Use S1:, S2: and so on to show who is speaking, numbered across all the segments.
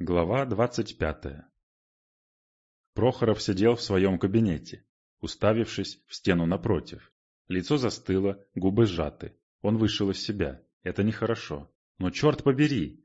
S1: Глава двадцать пятая Прохоров сидел в своем кабинете, уставившись в стену напротив. Лицо застыло, губы сжаты. Он вышел из себя. Это нехорошо. Но черт побери!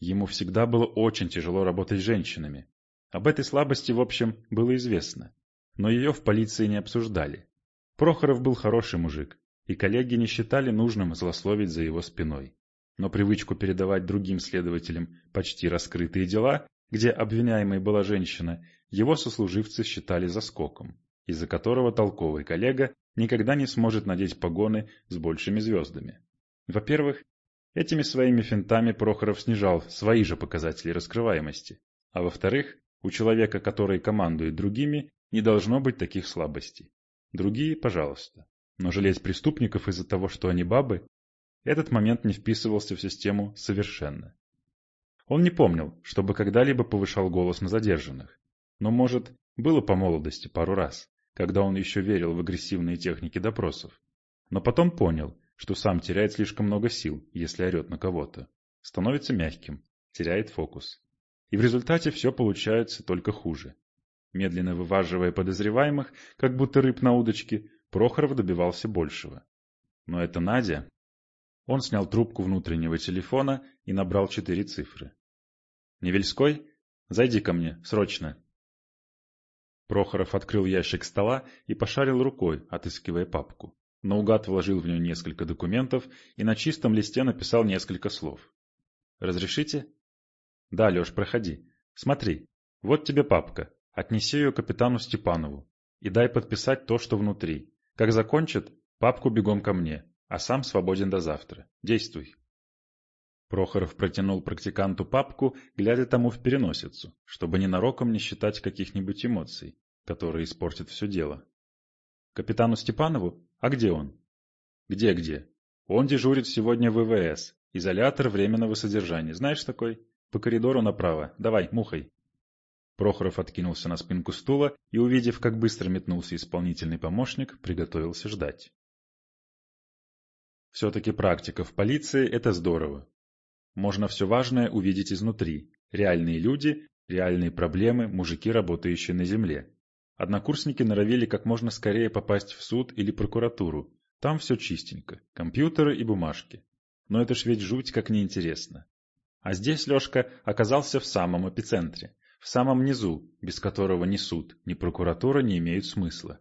S1: Ему всегда было очень тяжело работать с женщинами. Об этой слабости, в общем, было известно. Но ее в полиции не обсуждали. Прохоров был хороший мужик, и коллеги не считали нужным злословить за его спиной но привычку передавать другим следователям почти раскрытые дела, где обвиняемой была женщина, его сослуживцы считали заскоком, из-за которого толковый коллега никогда не сможет надеть погоны с большими звездами. Во-первых, этими своими финтами Прохоров снижал свои же показатели раскрываемости, а во-вторых, у человека, который командует другими, не должно быть таких слабостей. Другие – пожалуйста. Но жалеть преступников из-за того, что они бабы, этот момент не вписывался в систему совершенно. Он не помнил, чтобы когда-либо повышал голос на задержанных. Но, может, было по молодости пару раз, когда он еще верил в агрессивные техники допросов. Но потом понял, что сам теряет слишком много сил, если орет на кого-то. Становится мягким, теряет фокус. И в результате все получается только хуже. Медленно вываживая подозреваемых, как будто рыб на удочке, Прохоров добивался большего. Но эта Надя он снял трубку внутреннего телефона и набрал четыре цифры. «Невельской? Зайди ко мне, срочно!» Прохоров открыл ящик стола и пошарил рукой, отыскивая папку. Наугад вложил в нее несколько документов и на чистом листе написал несколько слов. «Разрешите?» «Да, Леш, проходи. Смотри, вот тебе папка. Отнеси ее капитану Степанову и дай подписать то, что внутри. Как закончит, папку бегом ко мне а сам свободен до завтра. Действуй. Прохоров протянул практиканту папку, глядя тому в переносицу, чтобы ненароком не считать каких-нибудь эмоций, которые испортят все дело. Капитану Степанову? А где он? Где-где? Он дежурит сегодня в ВВС, изолятор временного содержания. Знаешь такой? По коридору направо. Давай, мухой. Прохоров откинулся на спинку стула и, увидев, как быстро метнулся исполнительный помощник, приготовился ждать. Все-таки практика в полиции – это здорово. Можно все важное увидеть изнутри. Реальные люди, реальные проблемы, мужики, работающие на земле. Однокурсники норовили как можно скорее попасть в суд или прокуратуру. Там все чистенько, компьютеры и бумажки. Но это ж ведь жуть как неинтересно. А здесь Лешка оказался в самом эпицентре, в самом низу, без которого ни суд, ни прокуратура не имеют смысла.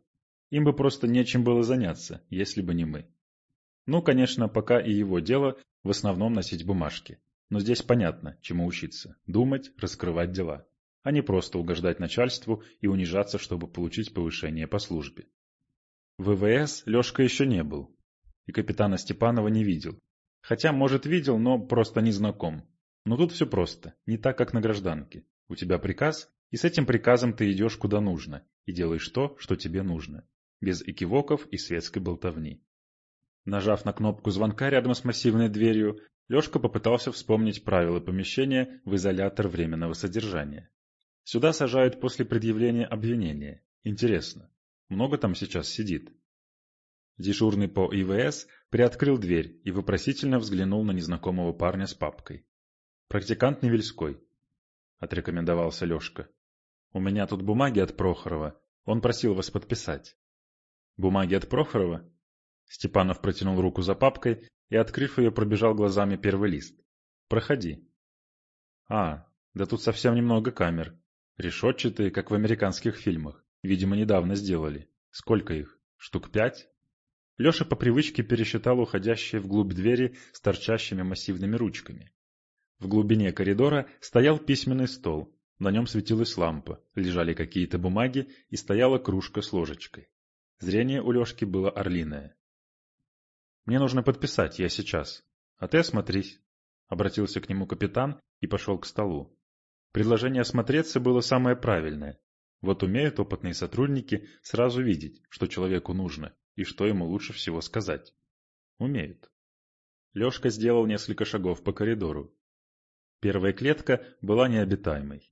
S1: Им бы просто нечем было заняться, если бы не мы. Ну, конечно, пока и его дело в основном носить бумажки. Но здесь понятно, чему учиться. Думать, раскрывать дела. А не просто угождать начальству и унижаться, чтобы получить повышение по службе. В ВВС Лешка еще не был. И капитана Степанова не видел. Хотя, может, видел, но просто не знаком. Но тут все просто, не так, как на гражданке. У тебя приказ, и с этим приказом ты идешь куда нужно, и делаешь то, что тебе нужно. Без экивоков и светской болтовни. Нажав на кнопку звонка рядом с массивной дверью, Лешка попытался вспомнить правила помещения в изолятор временного содержания. Сюда сажают после предъявления обвинения. Интересно, много там сейчас сидит? Дежурный по ИВС приоткрыл дверь и вопросительно взглянул на незнакомого парня с папкой. «Практикант Невельской», — отрекомендовался Лешка. «У меня тут бумаги от Прохорова. Он просил вас подписать». «Бумаги от Прохорова?» Степанов протянул руку за папкой и, открыв ее, пробежал глазами первый лист. «Проходи». «А, да тут совсем немного камер. Решетчатые, как в американских фильмах. Видимо, недавно сделали. Сколько их? Штук пять?» Леша по привычке пересчитал уходящие вглубь двери с торчащими массивными ручками. В глубине коридора стоял письменный стол, на нем светилась лампа, лежали какие-то бумаги и стояла кружка с ложечкой. Зрение у Лешки было орлиное. Мне нужно подписать, я сейчас. А ты осмотрись. Обратился к нему капитан и пошел к столу. Предложение осмотреться было самое правильное. Вот умеют опытные сотрудники сразу видеть, что человеку нужно и что ему лучше всего сказать. Умеют. Лешка сделал несколько шагов по коридору. Первая клетка была необитаемой.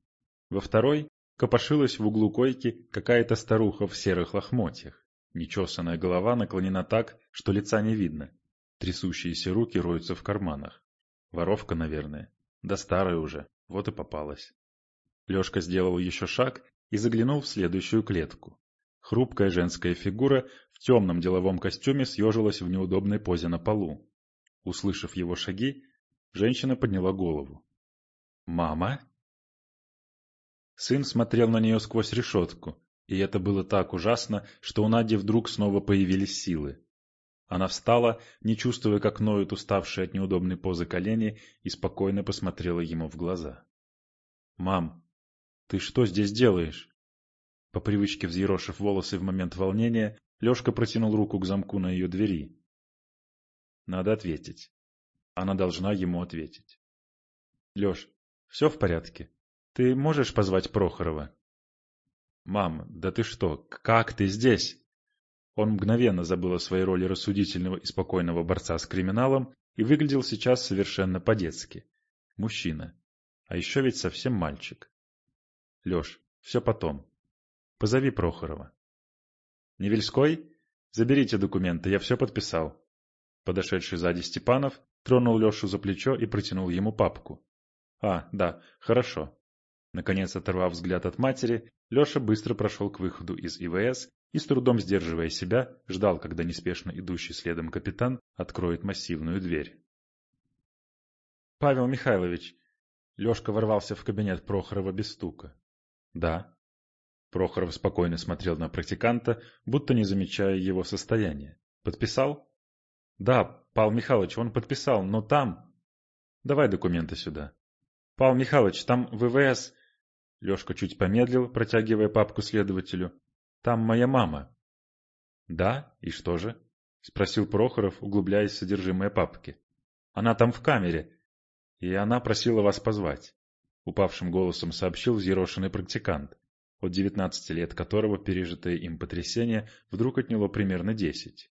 S1: Во второй копошилась в углу койки какая-то старуха в серых лохмотьях. Нечесанная голова наклонена так, что лица не видно. Трясущиеся руки роются в карманах. Воровка, наверное. Да старая уже. Вот и попалась. Лешка сделал еще шаг и заглянул в следующую клетку. Хрупкая женская фигура в темном деловом костюме съежилась в неудобной позе на полу. Услышав его шаги, женщина подняла голову. «Мама?» Сын смотрел на нее сквозь решетку, и это было так ужасно, что у Нади вдруг снова появились силы. Она встала, не чувствуя, как ноют уставшие от неудобной позы колени, и спокойно посмотрела ему в глаза. «Мам, ты что здесь делаешь?» По привычке взъерошив волосы в момент волнения, Лешка протянул руку к замку на ее двери. Надо ответить. Она должна ему ответить. Леш, все в порядке? Ты можешь позвать Прохорова? Мам, да ты что, как ты здесь? Он мгновенно забыл о своей роли рассудительного и спокойного борца с криминалом и выглядел сейчас совершенно по-детски. Мужчина. А еще ведь совсем мальчик. Леш, все потом. Позови Прохорова. Невельской? Заберите документы, я все подписал. Подошедший сзади Степанов тронул Лешу за плечо и протянул ему папку. А, да, хорошо. Наконец, оторвав взгляд от матери, Леша быстро прошел к выходу из ИВС и, с трудом сдерживая себя, ждал, когда неспешно идущий следом капитан откроет массивную дверь. «Павел Михайлович!» Лешка ворвался в кабинет Прохорова без стука. «Да». Прохоров спокойно смотрел на практиканта, будто не замечая его состояния. «Подписал?» «Да, Павел Михайлович, он подписал, но там...» «Давай документы сюда». «Павел Михайлович, там ВВС...» Лешка чуть помедлил, протягивая папку следователю. «Там моя мама». «Да? И что же?» — спросил Прохоров, углубляясь в содержимое папки. «Она там в камере, и она просила вас позвать», — упавшим голосом сообщил взъерошенный практикант от 19 лет которого пережитое им потрясение вдруг отняло примерно 10.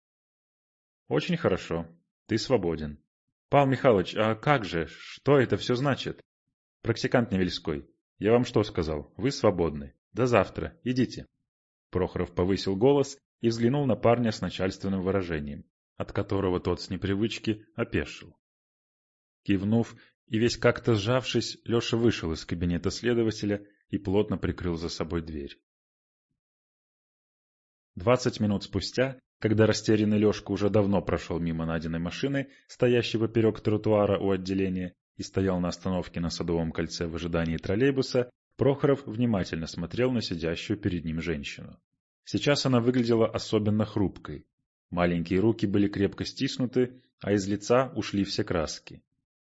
S1: «Очень хорошо. Ты свободен». «Павел Михайлович, а как же? Что это все значит?» «Практикант Невельской, я вам что сказал? Вы свободны. До завтра. Идите». Прохоров повысил голос и взглянул на парня с начальственным выражением, от которого тот с непривычки опешил. Кивнув и весь как-то сжавшись, Леша вышел из кабинета следователя и плотно прикрыл за собой дверь. Двадцать минут спустя, когда растерянный Лешка уже давно прошел мимо Надиной машины, стоящей поперек тротуара у отделения, и стоял на остановке на Садовом кольце в ожидании троллейбуса, Прохоров внимательно смотрел на сидящую перед ним женщину. Сейчас она выглядела особенно хрупкой. Маленькие руки были крепко стиснуты, а из лица ушли все краски.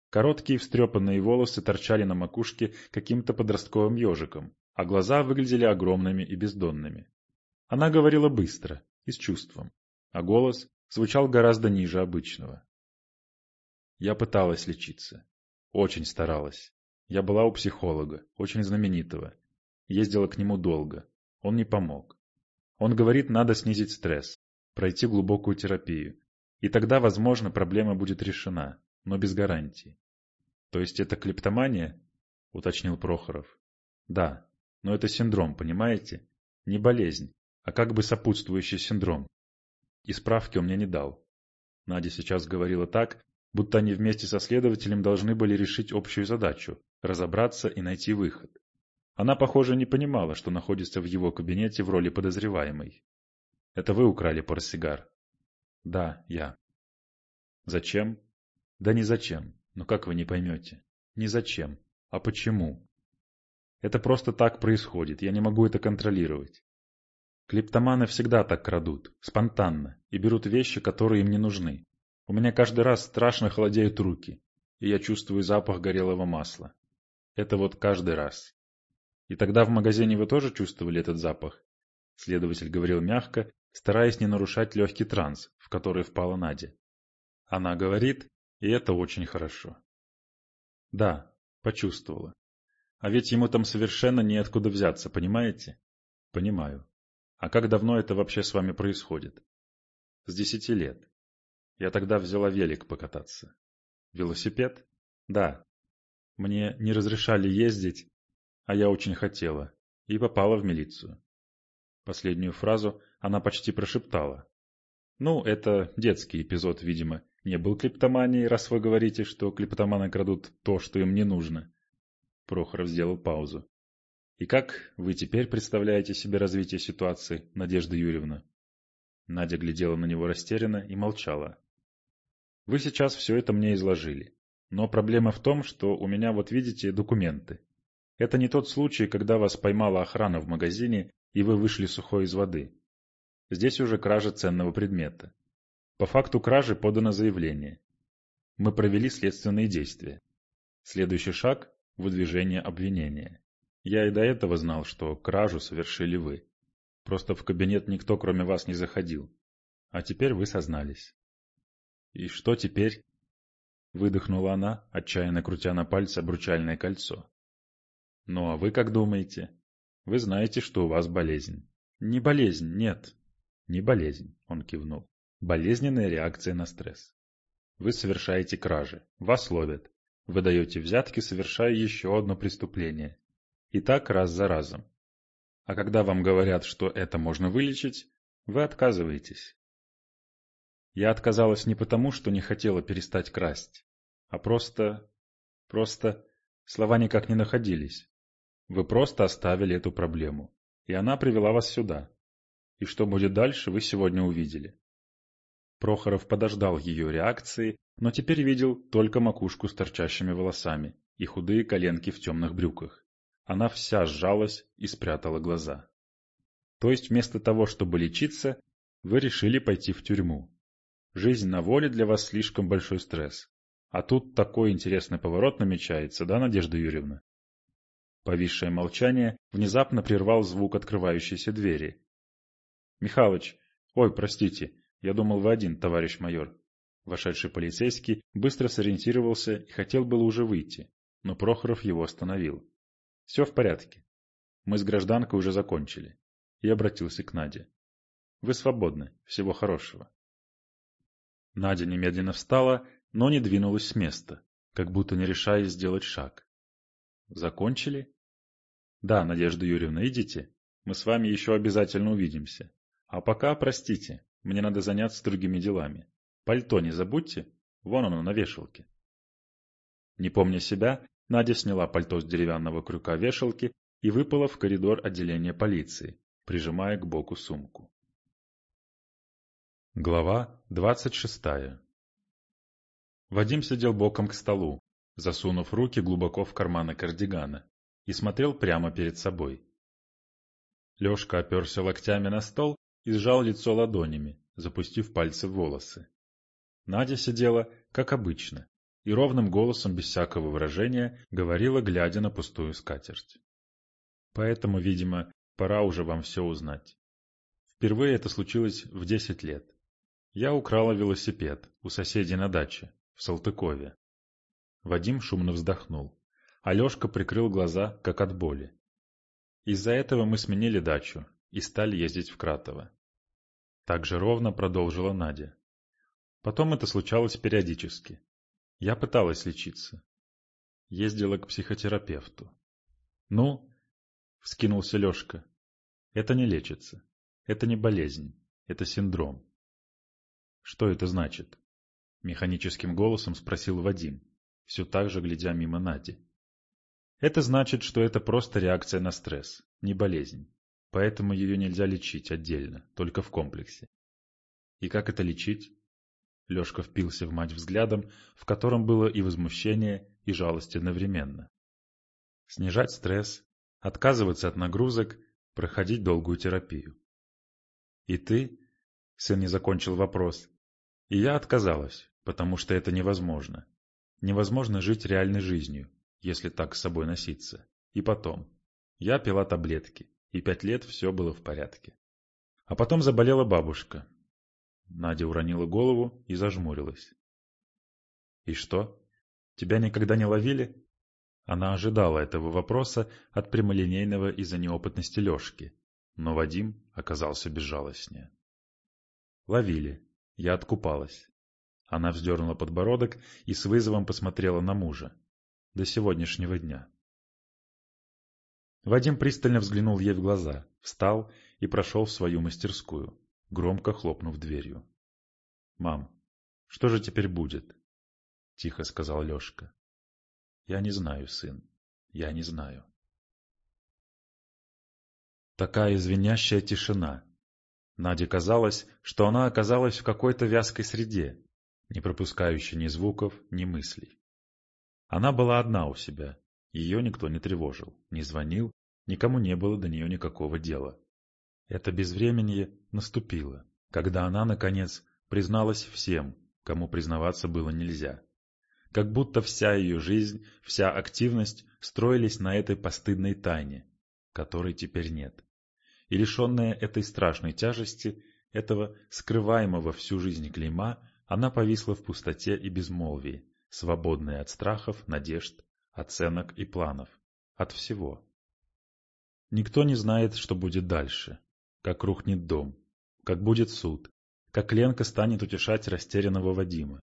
S1: Короткие встрепанные волосы торчали на макушке каким-то подростковым ежиком, а глаза выглядели огромными и бездонными. Она говорила быстро и с чувством, а голос звучал гораздо ниже обычного. Я пыталась лечиться. Очень старалась. Я была у психолога, очень знаменитого. Ездила к нему долго. Он не помог. Он говорит, надо снизить стресс, пройти глубокую терапию. И тогда, возможно, проблема будет решена, но без гарантии. То есть это клептомания? Уточнил Прохоров. Да, но это синдром, понимаете? Не болезнь, а как бы сопутствующий синдром. И справки он мне не дал. Надя сейчас говорила так, будто они вместе со следователем должны были решить общую задачу, разобраться и найти выход. Она, похоже, не понимала, что находится в его кабинете в роли подозреваемой. «Это вы украли портсигар?» «Да, я». «Зачем?» «Да не зачем. Но как вы не поймете? Не зачем, а почему? Это просто так происходит, я не могу это контролировать. Клиптоманы всегда так крадут, спонтанно, и берут вещи, которые им не нужны. У меня каждый раз страшно холодеют руки, и я чувствую запах горелого масла. Это вот каждый раз. И тогда в магазине вы тоже чувствовали этот запах? Следователь говорил мягко, стараясь не нарушать легкий транс, в который впала Надя. Она говорит, и это очень хорошо. Да, почувствовала. А ведь ему там совершенно неоткуда взяться, понимаете? Понимаю. А как давно это вообще с вами происходит? С десяти лет. Я тогда взяла велик покататься. Велосипед? Да. Мне не разрешали ездить, а я очень хотела. И попала в милицию. Последнюю фразу она почти прошептала. Ну, это детский эпизод, видимо, не был клептоманией, раз вы говорите, что клептоманы крадут то, что им не нужно. Прохоров сделал паузу. И как вы теперь представляете себе развитие ситуации, Надежда Юрьевна? Надя глядела на него растерянно и молчала. Вы сейчас все это мне изложили. Но проблема в том, что у меня, вот видите, документы. Это не тот случай, когда вас поймала охрана в магазине, и вы вышли сухой из воды. Здесь уже кража ценного предмета. По факту кражи подано заявление. Мы провели следственные действия. Следующий шаг – выдвижение обвинения. Я и до этого знал, что кражу совершили вы. Просто в кабинет никто, кроме вас, не заходил. А теперь вы сознались. И что теперь? Выдохнула она, отчаянно крутя на пальце обручальное кольцо. Ну а вы как думаете? Вы знаете, что у вас болезнь. Не болезнь, нет. Не болезнь, он кивнул. Болезненная реакция на стресс. Вы совершаете кражи, вас ловят. Вы даете взятки, совершая еще одно преступление. И так раз за разом. А когда вам говорят, что это можно вылечить, вы отказываетесь. Я отказалась не потому, что не хотела перестать красть, а просто... просто... слова никак не находились. Вы просто оставили эту проблему, и она привела вас сюда. И что будет дальше, вы сегодня увидели. Прохоров подождал ее реакции, но теперь видел только макушку с торчащими волосами и худые коленки в темных брюках. Она вся сжалась и спрятала глаза. То есть вместо того, чтобы лечиться, вы решили пойти в тюрьму. Жизнь на воле для вас слишком большой стресс. А тут такой интересный поворот намечается, да, Надежда Юрьевна? Повисшее молчание внезапно прервал звук открывающейся двери. «Михалыч, ой, простите, я думал, вы один, товарищ майор». Вошедший полицейский быстро сориентировался и хотел было уже выйти, но Прохоров его остановил. «Все в порядке. Мы с гражданкой уже закончили». И обратился к Наде. «Вы свободны. Всего хорошего». Надя немедленно встала, но не двинулась с места, как будто не решаясь сделать шаг. «Закончили?» «Да, Надежда Юрьевна, идите. Мы с вами еще обязательно увидимся. А пока, простите, мне надо заняться другими делами. Пальто не забудьте, вон оно на вешалке». Не помня себя, Надя сняла пальто с деревянного крюка вешалки и выпала в коридор отделения полиции, прижимая к боку сумку. Глава двадцать шестая Вадим сидел боком к столу, засунув руки глубоко в карманы кардигана, и смотрел прямо перед собой. Лешка оперся локтями на стол и сжал лицо ладонями, запустив пальцы в волосы. Надя сидела, как обычно, и ровным голосом, без всякого выражения, говорила, глядя на пустую скатерть. Поэтому, видимо, пора уже вам все узнать. Впервые это случилось в десять лет. Я украла велосипед у соседей на даче, в Салтыкове. Вадим шумно вздохнул. Алешка прикрыл глаза, как от боли. Из-за этого мы сменили дачу и стали ездить в Кратово. Так же ровно продолжила Надя. Потом это случалось периодически. Я пыталась лечиться. Ездила к психотерапевту. «Ну?» — вскинулся Лешка. «Это не лечится. Это не болезнь. Это синдром. «Что это значит?» — механическим голосом спросил Вадим, все так же глядя мимо Нади. «Это значит, что это просто реакция на стресс, не болезнь. Поэтому ее нельзя лечить отдельно, только в комплексе. И как это лечить?» Лешка впился в мать взглядом, в котором было и возмущение, и жалость одновременно. Снижать стресс, отказываться от нагрузок, проходить долгую терапию. «И ты?» — сын не закончил вопрос. И я отказалась, потому что это невозможно. Невозможно жить реальной жизнью, если так с собой носиться. И потом. Я пила таблетки, и пять лет все было в порядке. А потом заболела бабушка. Надя уронила голову и зажмурилась. «И что? Тебя никогда не ловили?» Она ожидала этого вопроса от прямолинейного из-за неопытности Лешки, но Вадим оказался безжалостнее. «Ловили. Я откупалась. Она вздернула подбородок и с вызовом посмотрела на мужа. До сегодняшнего дня. Вадим пристально взглянул ей в глаза, встал и прошел в свою мастерскую, громко хлопнув дверью. «Мам, что же теперь будет?» — тихо сказал Лешка. «Я не знаю, сын. я не знаю. Такая звенящая тишина. Наде казалось, что она оказалась в какой-то вязкой среде, не пропускающей ни звуков, ни мыслей. Она была одна у себя, ее никто не тревожил, не звонил, никому не было до нее никакого дела. Это безвременье наступило, когда она, наконец, призналась всем, кому признаваться было нельзя. Как будто вся ее жизнь, вся активность строились на этой постыдной тайне, которой теперь нет. И лишенная этой страшной тяжести, этого скрываемого всю жизнь клейма, она повисла в пустоте и безмолвии, свободная от страхов, надежд, оценок и планов. От всего. Никто не знает, что будет дальше. Как рухнет дом. Как будет суд. Как Ленка станет утешать растерянного Вадима.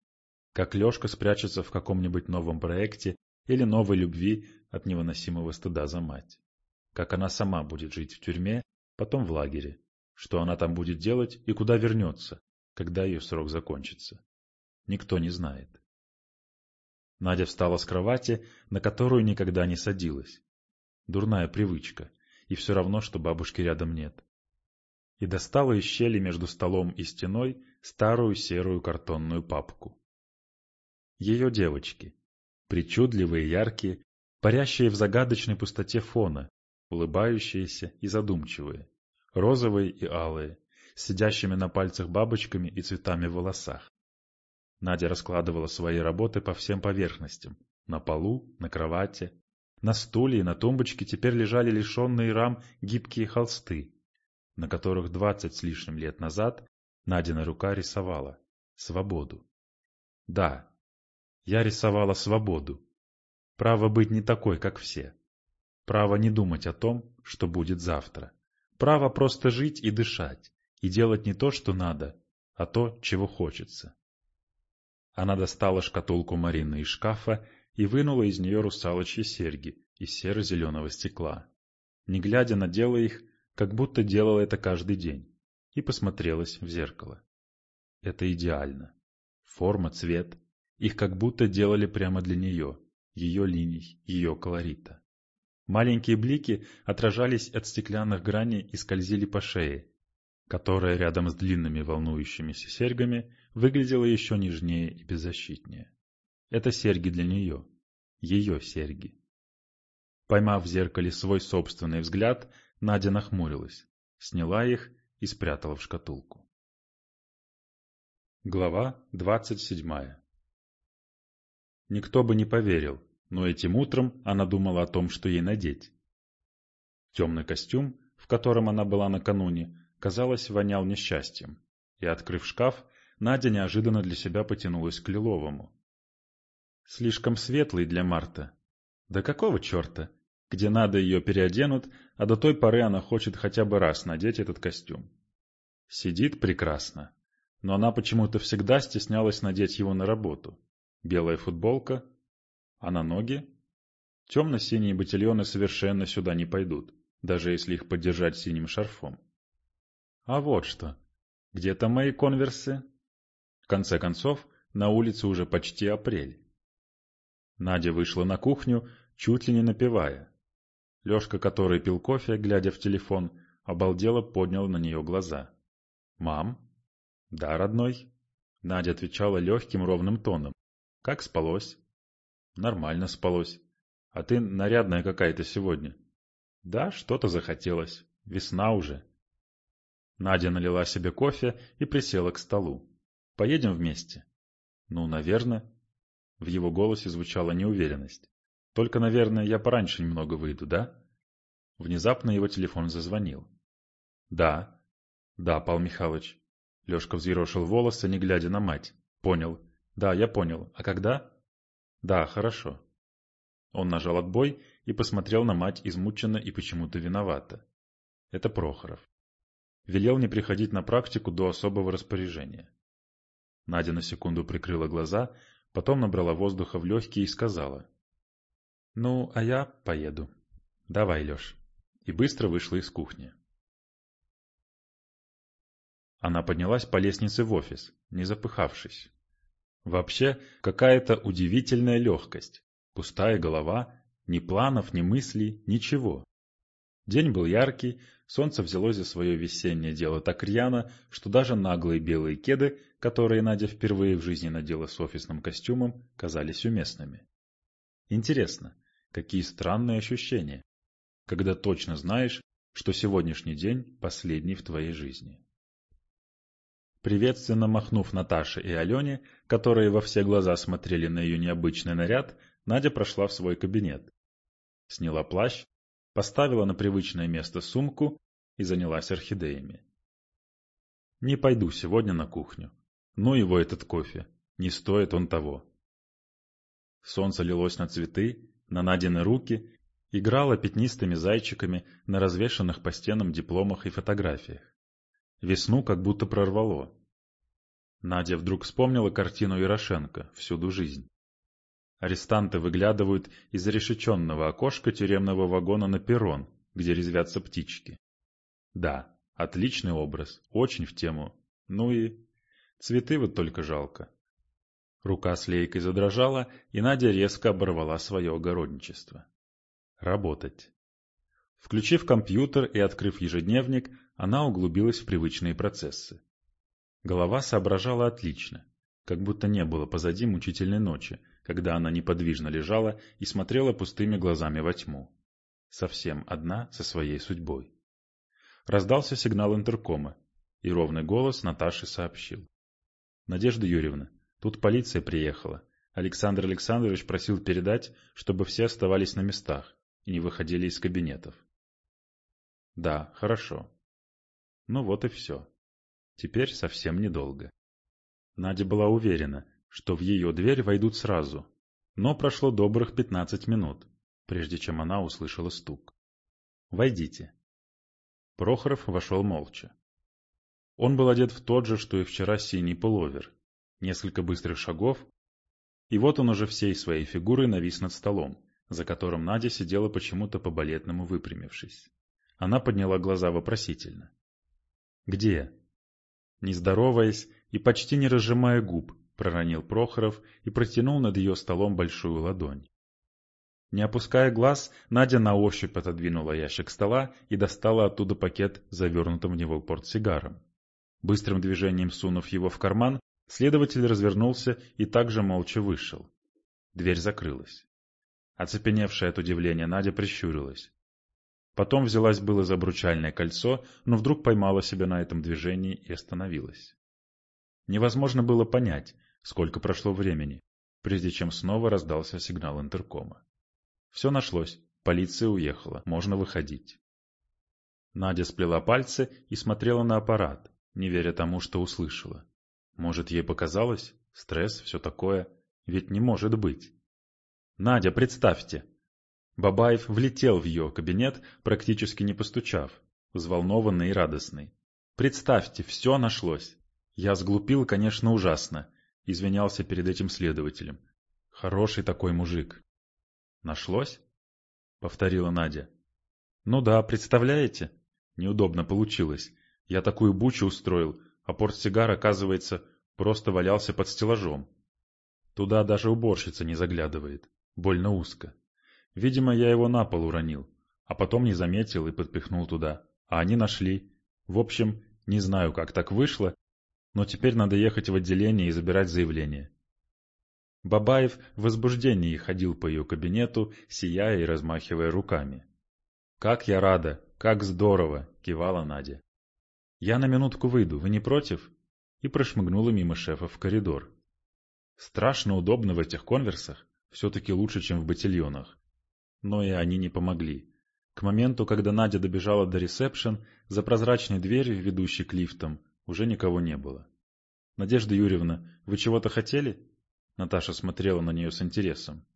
S1: Как Лешка спрячется в каком-нибудь новом проекте или новой любви от невыносимого стыда за мать. Как она сама будет жить в тюрьме, потом в лагере. Что она там будет делать и куда вернется, когда ее срок закончится. Никто не знает. Надя встала с кровати, на которую никогда не садилась. Дурная привычка, и все равно, что бабушки рядом нет. И достала из щели между столом и стеной старую серую картонную папку. Ее девочки. Причудливые, яркие, парящие в загадочной пустоте фона, улыбающиеся и задумчивые, розовые и алые, сидящими на пальцах бабочками и цветами в волосах. Надя раскладывала свои работы по всем поверхностям. На полу, на кровати. На стуле и на тумбочке теперь лежали лишенные рам гибкие холсты, на которых двадцать с лишним лет назад Надина рука рисовала свободу. Да, я рисовала свободу. Право быть не такой, как все. Право не думать о том, что будет завтра. Право просто жить и дышать, и делать не то, что надо, а то, чего хочется. Она достала шкатулку Марины из шкафа и вынула из нее русалочьи серьги из серо-зеленого стекла. Не глядя, надела их, как будто делала это каждый день, и посмотрелась в зеркало. Это идеально. Форма, цвет. Их как будто делали прямо для нее, ее линий, ее колорита. Маленькие блики отражались от стеклянных граней и скользили по шее, которая рядом с длинными волнующимися серьгами выглядела еще нежнее и беззащитнее. Это серьги для нее. Ее серьги. Поймав в зеркале свой собственный взгляд, Надя нахмурилась, сняла их и спрятала в шкатулку. Глава двадцать седьмая Никто бы не поверил, но этим утром она думала о том, что ей надеть. Темный костюм, в котором она была накануне, казалось, вонял несчастьем, и, открыв шкаф, Надя неожиданно для себя потянулась к лиловому. Слишком светлый для Марта. Да какого черта? Где надо ее переоденут, а до той поры она хочет хотя бы раз надеть этот костюм. Сидит прекрасно, но она почему-то всегда стеснялась надеть его на работу. Белая футболка, а на ноги? Темно-синие ботильоны совершенно сюда не пойдут, даже если их поддержать синим шарфом. А вот что. Где-то мои конверсы в конце концов, на улице уже почти апрель. Надя вышла на кухню, чуть ли не напевая. Лешка, который пил кофе, глядя в телефон, обалдело поднял на нее глаза. «Мам?» «Да, родной?» Надя отвечала легким ровным тоном. «Как спалось?» «Нормально спалось. А ты нарядная какая-то сегодня». «Да, что-то захотелось. Весна уже». Надя налила себе кофе и присела к столу. Поедем вместе? Ну, наверное. В его голосе звучала неуверенность. Только, наверное, я пораньше немного выйду, да? Внезапно его телефон зазвонил. Да. Да, Павел Михайлович. Лешка взъерошил волосы, не глядя на мать. Понял. Да, я понял. А когда? Да, хорошо. Он нажал отбой и посмотрел на мать измученно и почему-то виновато. Это Прохоров. Велел не приходить на практику до особого распоряжения. Надя на секунду прикрыла глаза, потом набрала воздуха в легкие и сказала. «Ну, а я поеду. Давай, Леш». И быстро вышла из кухни. Она поднялась по лестнице в офис, не запыхавшись. Вообще, какая-то удивительная легкость, пустая голова, Ни планов, ни мыслей, ничего. День был яркий, солнце взялось за свое весеннее дело так рьяно, что даже наглые белые кеды, которые Надя впервые в жизни надела с офисным костюмом, казались уместными. Интересно, какие странные ощущения, когда точно знаешь, что сегодняшний день последний в твоей жизни. Приветственно махнув Наташе и Алене, которые во все глаза смотрели на ее необычный наряд, Надя прошла в свой кабинет. Сняла плащ, поставила на привычное место сумку и занялась орхидеями. Не пойду сегодня на кухню. Ну его этот кофе, не стоит он того. Солнце лилось на цветы, на Надины руки, играло пятнистыми зайчиками на развешанных по стенам дипломах и фотографиях. Весну как будто прорвало. Надя вдруг вспомнила картину Ярошенко «Всюду жизнь». Арестанты выглядывают из зарешеченного окошка тюремного вагона на перрон, где резвятся птички. Да, отличный образ, очень в тему. Ну и... Цветы вот только жалко. Рука с лейкой задрожала, и Надя резко оборвала свое огородничество. Работать. Включив компьютер и открыв ежедневник, она углубилась в привычные процессы. Голова соображала отлично, как будто не было позади мучительной ночи, когда она неподвижно лежала и смотрела пустыми глазами во тьму. Совсем одна со своей судьбой. Раздался сигнал интеркома, и ровный голос Наташи сообщил. «Надежда Юрьевна, Тут полиция приехала. Александр Александрович просил передать, чтобы все оставались на местах и не выходили из кабинетов. Да, хорошо. Ну вот и все. Теперь совсем недолго. Надя была уверена, что в ее дверь войдут сразу, но прошло добрых пятнадцать минут, прежде чем она услышала стук. «Войдите». Прохоров вошел молча. Он был одет в тот же, что и вчера синий пуловер, Несколько быстрых шагов, и вот он уже всей своей фигурой навис над столом, за которым Надя сидела почему-то по-балетному выпрямившись. Она подняла глаза вопросительно. «Где?» Не здороваясь и почти не разжимая губ, проронил Прохоров и протянул над ее столом большую ладонь. Не опуская глаз, Надя на ощупь отодвинула ящик стола и достала оттуда пакет, завернутым в него портсигаром. Быстрым движением сунув его в карман, Следователь развернулся и также молча вышел. Дверь закрылась. Оцепеневшая от удивления Надя прищурилась. Потом взялась было за обручальное кольцо, но вдруг поймала себя на этом движении и остановилась. Невозможно было понять, сколько прошло времени, прежде чем снова раздался сигнал интеркома. Все нашлось, полиция уехала, можно выходить. Надя сплела пальцы и смотрела на аппарат, не веря тому, что услышала. Может, ей показалось? Стресс, все такое. Ведь не может быть. «Надя, представьте!» Бабаев влетел в ее кабинет, практически не постучав, взволнованный и радостный. «Представьте, все нашлось!» Я сглупил, конечно, ужасно. Извинялся перед этим следователем. Хороший такой мужик. «Нашлось?» — повторила Надя. «Ну да, представляете? Неудобно получилось. Я такую бучу устроил, а портсигар, оказывается, просто валялся под стеллажом. Туда даже уборщица не заглядывает, больно узко. Видимо, я его на пол уронил, а потом не заметил и подпихнул туда. А они нашли. В общем, не знаю, как так вышло, но теперь надо ехать в отделение и забирать заявление. Бабаев в возбуждении ходил по ее кабинету, сияя и размахивая руками. «Как я рада! Как здорово!» — кивала Надя. «Я на минутку выйду, вы не против?» И прошмыгнула мимо шефа в коридор. Страшно удобно в этих конверсах, все-таки лучше, чем в ботильонах. Но и они не помогли. К моменту, когда Надя добежала до ресепшн, за прозрачной дверью, ведущей к лифтам, уже никого не было. «Надежда Юрьевна, вы чего-то хотели?» Наташа смотрела на нее с интересом.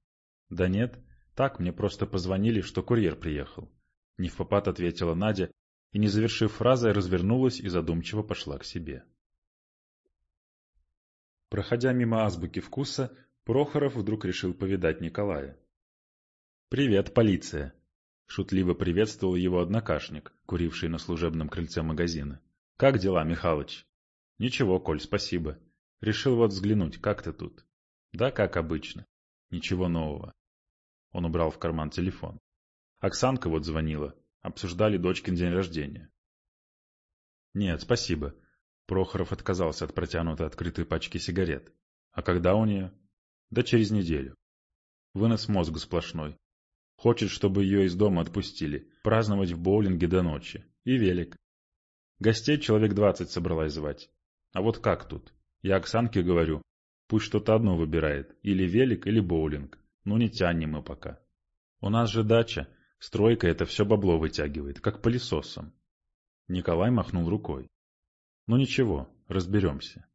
S1: «Да нет, так мне просто позвонили, что курьер приехал». Не в попад ответила Надя и, не завершив фразы, развернулась и задумчиво пошла к себе. Проходя мимо азбуки вкуса, Прохоров вдруг решил повидать Николая. «Привет, полиция!» — шутливо приветствовал его однокашник, куривший на служебном крыльце магазина. «Как дела, Михалыч?» «Ничего, Коль, спасибо. Решил вот взглянуть, как ты тут?» «Да, как обычно. Ничего нового. Он убрал в карман телефон. Оксанка вот звонила. Обсуждали дочкин день рождения. Нет, спасибо. Прохоров отказался от протянутой открытой пачки сигарет. А когда у нее? Да через неделю. Вынос мозга сплошной. Хочет, чтобы ее из дома отпустили, праздновать в боулинге до ночи. И велик. Гостей человек двадцать собралась звать. А вот как тут? Я Оксанке говорю, пусть что-то одно выбирает, или велик, или боулинг. Ну не тянем мы пока. У нас же дача, стройка это все бабло вытягивает, как пылесосом. Николай махнул рукой. Ну ничего, разберемся.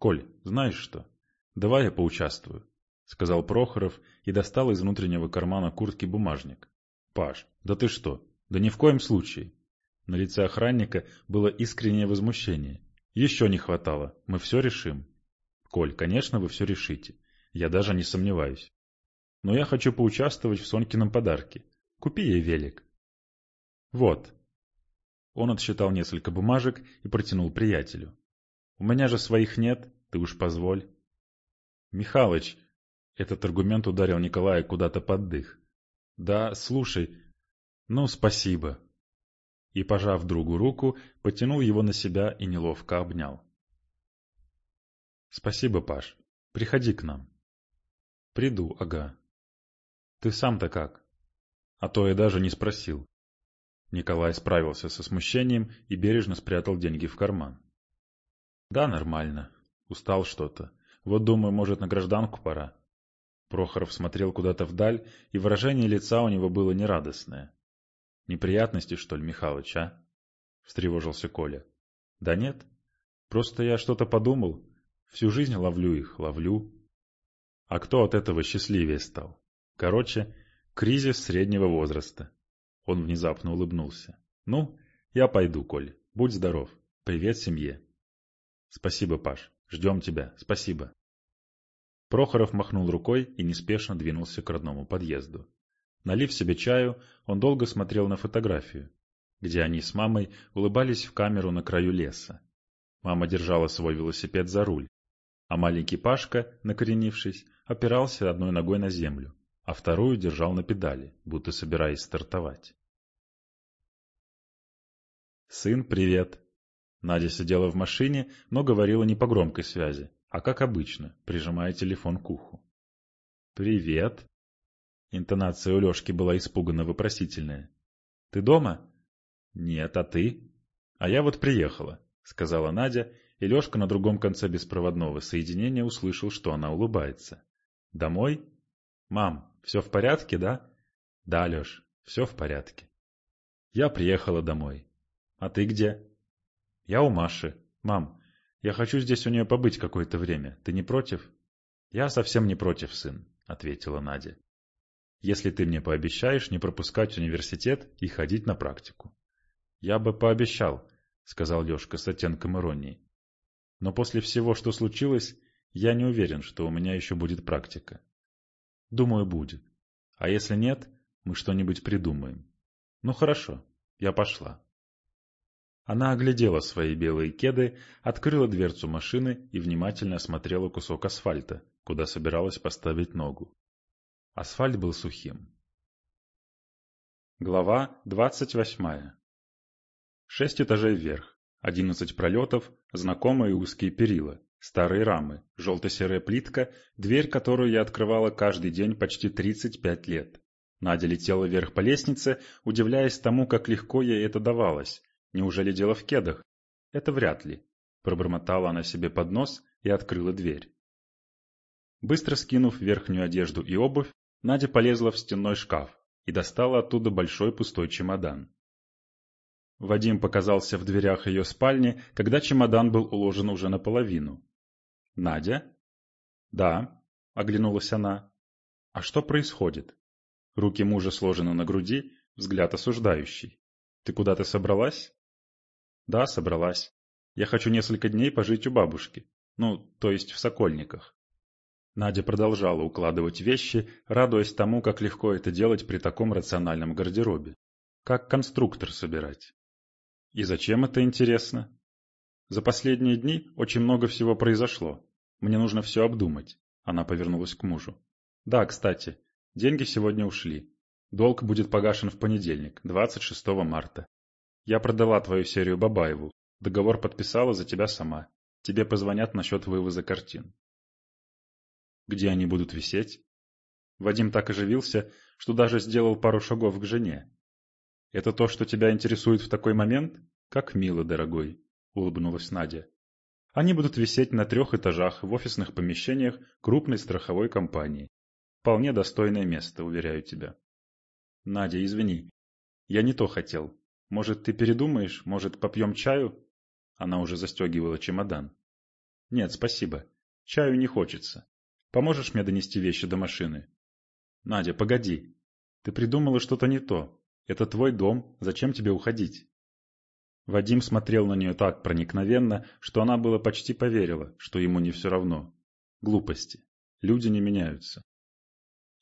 S1: Коль, знаешь что? Давай я поучаствую, сказал Прохоров и достал из внутреннего кармана куртки бумажник. Паш, да ты что? Да ни в коем случае. На лице охранника было искреннее возмущение. Еще не хватало, мы все решим. Коль, конечно, вы все решите. Я даже не сомневаюсь. Но я хочу поучаствовать в Сонькином подарке. Купи ей велик. Вот. Он отсчитал несколько бумажек и протянул приятелю. У меня же своих нет, ты уж позволь. Михалыч, этот аргумент ударил Николая куда-то под дых. Да, слушай. Ну, спасибо и, пожав другу руку, потянул его на себя и неловко обнял. «Спасибо, Паш. Приходи к нам». «Приду, ага». «Ты сам-то как?» А то я даже не спросил. Николай справился со смущением и бережно спрятал деньги в карман. «Да, нормально. Устал что-то. Вот думаю, может, на гражданку пора». Прохоров смотрел куда-то вдаль, и выражение лица у него было нерадостное. Неприятности, что ли, Михалыч, а? Встревожился Коля. Да нет. Просто я что-то подумал. Всю жизнь ловлю их, ловлю. А кто от этого счастливее стал? Короче, кризис среднего возраста. Он внезапно улыбнулся. Ну, я пойду, Коль. Будь здоров. Привет семье. Спасибо, Паш. Ждем тебя. Спасибо. Прохоров махнул рукой и неспешно двинулся к родному подъезду. Налив себе чаю, он долго смотрел на фотографию, где они с мамой улыбались в камеру на краю леса. Мама держала свой велосипед за руль, а маленький Пашка, накоренившись, опирался одной ногой на землю, а вторую держал на педали, будто собираясь стартовать. «Сын, привет!» Надя сидела в машине, но говорила не по громкой связи, а как обычно, прижимая телефон к уху. «Привет!» Интонация у Лешки была испуганно вопросительная. «Ты дома?» «Нет, а ты?» «А я вот приехала», — сказала Надя, и Лешка на другом конце беспроводного соединения услышал, что она улыбается. «Домой?» «Мам, все в порядке, да?» «Да, Леш, все в порядке». «Я приехала домой. А ты где?» «Я у Маши. Мам, я хочу здесь у нее побыть какое-то время. Ты не против?» «Я совсем не против, сын», — ответила Надя если ты мне пообещаешь не пропускать университет и ходить на практику. — Я бы пообещал, — сказал Лешка с оттенком иронии. — Но после всего, что случилось, я не уверен, что у меня еще будет практика. — Думаю, будет. А если нет, мы что-нибудь придумаем. Ну хорошо, я пошла. Она оглядела свои белые кеды, открыла дверцу машины и внимательно осмотрела кусок асфальта, куда собиралась поставить ногу. Асфальт был сухим. Глава двадцать восьмая. Шесть этажей вверх, одиннадцать пролетов, знакомые узкие перила, старые рамы, желто-серая плитка, дверь, которую я открывала каждый день почти тридцать пять лет. Надя летела вверх по лестнице, удивляясь тому, как легко ей это давалось. Неужели дело в кедах? Это вряд ли. Пробормотала она себе под нос и открыла дверь. Быстро скинув верхнюю одежду и обувь, Надя полезла в стенной шкаф и достала оттуда большой пустой чемодан. Вадим показался в дверях ее спальни, когда чемодан был уложен уже наполовину. «Надя?» «Да», — оглянулась она. «А что происходит?» Руки мужа сложены на груди, взгляд осуждающий. «Ты куда-то собралась?» «Да, собралась. Я хочу несколько дней пожить у бабушки. Ну, то есть в Сокольниках. Надя продолжала укладывать вещи, радуясь тому, как легко это делать при таком рациональном гардеробе. Как конструктор собирать. И зачем это интересно? За последние дни очень много всего произошло. Мне нужно все обдумать. Она повернулась к мужу. Да, кстати, Деньги сегодня ушли. Долг будет погашен в понедельник, 26 марта. Я продала твою серию Бабаеву. Договор подписала за тебя сама. Тебе позвонят насчет вывоза картин. Где они будут висеть? Вадим так оживился, что даже сделал пару шагов к жене. «Это то, что тебя интересует в такой момент? Как мило, дорогой!» — улыбнулась Надя. «Они будут висеть на трех этажах в офисных помещениях крупной страховой компании. Вполне достойное место, уверяю тебя». «Надя, извини. Я не то хотел. Может, ты передумаешь? Может, попьем чаю?» Она уже застегивала чемодан. «Нет, спасибо. Чаю не хочется. Поможешь мне донести вещи до машины?» «Надя, погоди. Ты придумала что-то не то. Это твой дом. Зачем тебе уходить?» Вадим смотрел на нее так проникновенно, что она было почти поверила, что ему не все равно. Глупости. Люди не меняются.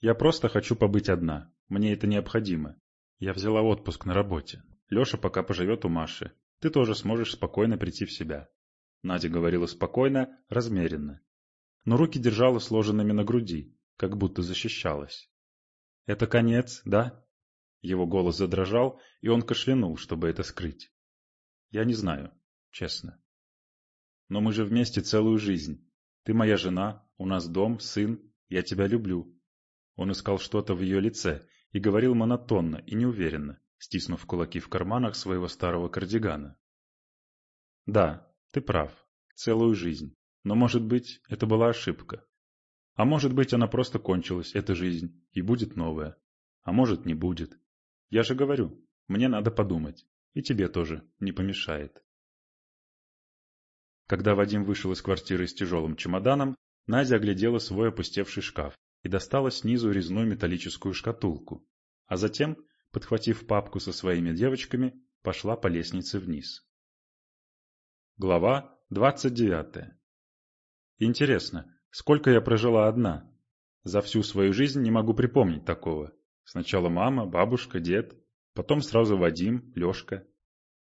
S1: «Я просто хочу побыть одна. Мне это необходимо. Я взяла отпуск на работе. Леша пока поживет у Маши. Ты тоже сможешь спокойно прийти в себя. Надя говорила спокойно, размеренно. Но руки держала сложенными на груди, как будто защищалась. «Это конец, да?» Его голос задрожал, и он кашлянул, чтобы это скрыть. «Я не знаю, честно. Но мы же вместе целую жизнь. Ты моя жена, у нас дом, сын, я тебя люблю». Он искал что-то в ее лице и говорил монотонно и неуверенно, стиснув кулаки в карманах своего старого кардигана. «Да, ты прав. Целую жизнь. Но, может быть, это была ошибка. А может быть, она просто кончилась, эта жизнь, и будет новая. А может, не будет. Я же говорю, мне надо подумать. И тебе тоже не помешает». Когда Вадим вышел из квартиры с тяжелым чемоданом, Надя оглядела свой опустевший шкаф и достала снизу резную металлическую шкатулку, а затем подхватив папку со своими девочками, пошла по лестнице вниз. Глава 29. Интересно, сколько я прожила одна? За всю свою жизнь не могу припомнить такого. Сначала мама, бабушка, дед, потом сразу Вадим, Лешка.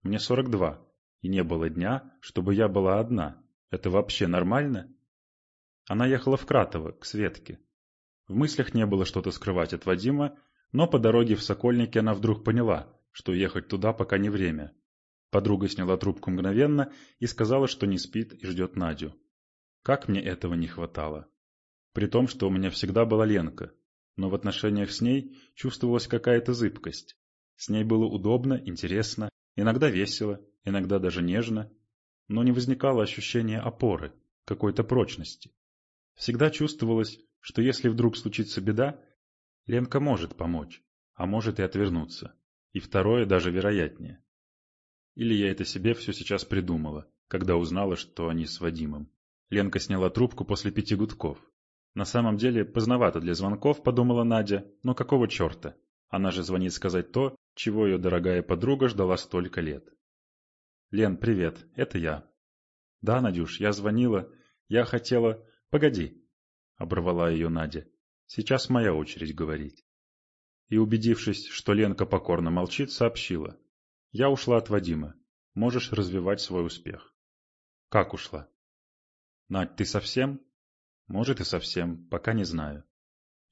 S1: Мне 42, и не было дня, чтобы я была одна. Это вообще нормально? Она ехала в Кратово, к Светке. В мыслях не было что-то скрывать от Вадима, но по дороге в Сокольники она вдруг поняла, что ехать туда пока не время. Подруга сняла трубку мгновенно и сказала, что не спит и ждет Надю. Как мне этого не хватало. При том, что у меня всегда была Ленка, но в отношениях с ней чувствовалась какая-то зыбкость. С ней было удобно, интересно, иногда весело, иногда даже нежно, но не возникало ощущения опоры, какой-то прочности. Всегда чувствовалось, что если вдруг случится беда, Ленка может помочь, а может и отвернуться. И второе даже вероятнее. Или я это себе все сейчас придумала, когда узнала, что они с Вадимом. Ленка сняла трубку после пяти гудков. На самом деле, поздновато для звонков, подумала Надя, но какого черта? Она же звонит сказать то, чего ее дорогая подруга ждала столько лет. «Лен, привет, это я». «Да, Надюш, я звонила. Я хотела...» «Погоди», — оборвала ее Надя. Сейчас моя очередь говорить. И убедившись, что Ленка покорно молчит, сообщила. Я ушла от Вадима. Можешь развивать свой успех. Как ушла? Надь, ты совсем? Может и совсем, пока не знаю.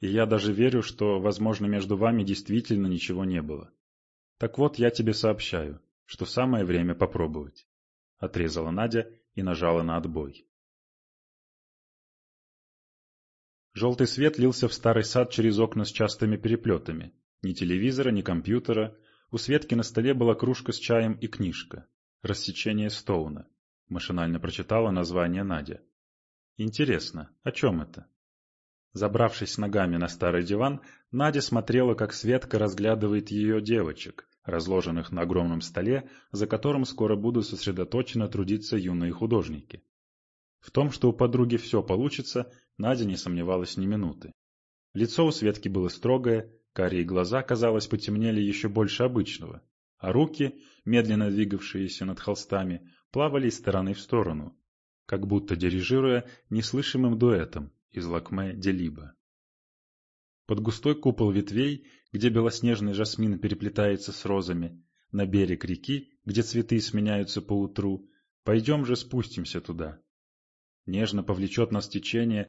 S1: И я даже верю, что, возможно, между вами действительно ничего не было. Так вот, я тебе сообщаю, что самое время попробовать. Отрезала Надя и нажала на отбой. Желтый свет лился в старый сад через окна с частыми переплетами. Ни телевизора, ни компьютера. У Светки на столе была кружка с чаем и книжка. «Рассечение Стоуна». Машинально прочитала название Надя. Интересно, о чем это? Забравшись ногами на старый диван, Надя смотрела, как Светка разглядывает ее девочек, разложенных на огромном столе, за которым скоро будут сосредоточенно трудиться юные художники. В том, что у подруги все получится, Надя не сомневалась ни минуты. Лицо у Светки было строгое, карие глаза, казалось, потемнели еще больше обычного, а руки, медленно двигавшиеся над холстами, плавали из стороны в сторону, как будто дирижируя неслышимым дуэтом из лакме Делиба. Под густой купол ветвей, где белоснежный жасмин переплетается с розами, на берег реки, где цветы сменяются по утру, пойдем же спустимся туда. Нежно повлечет нас течение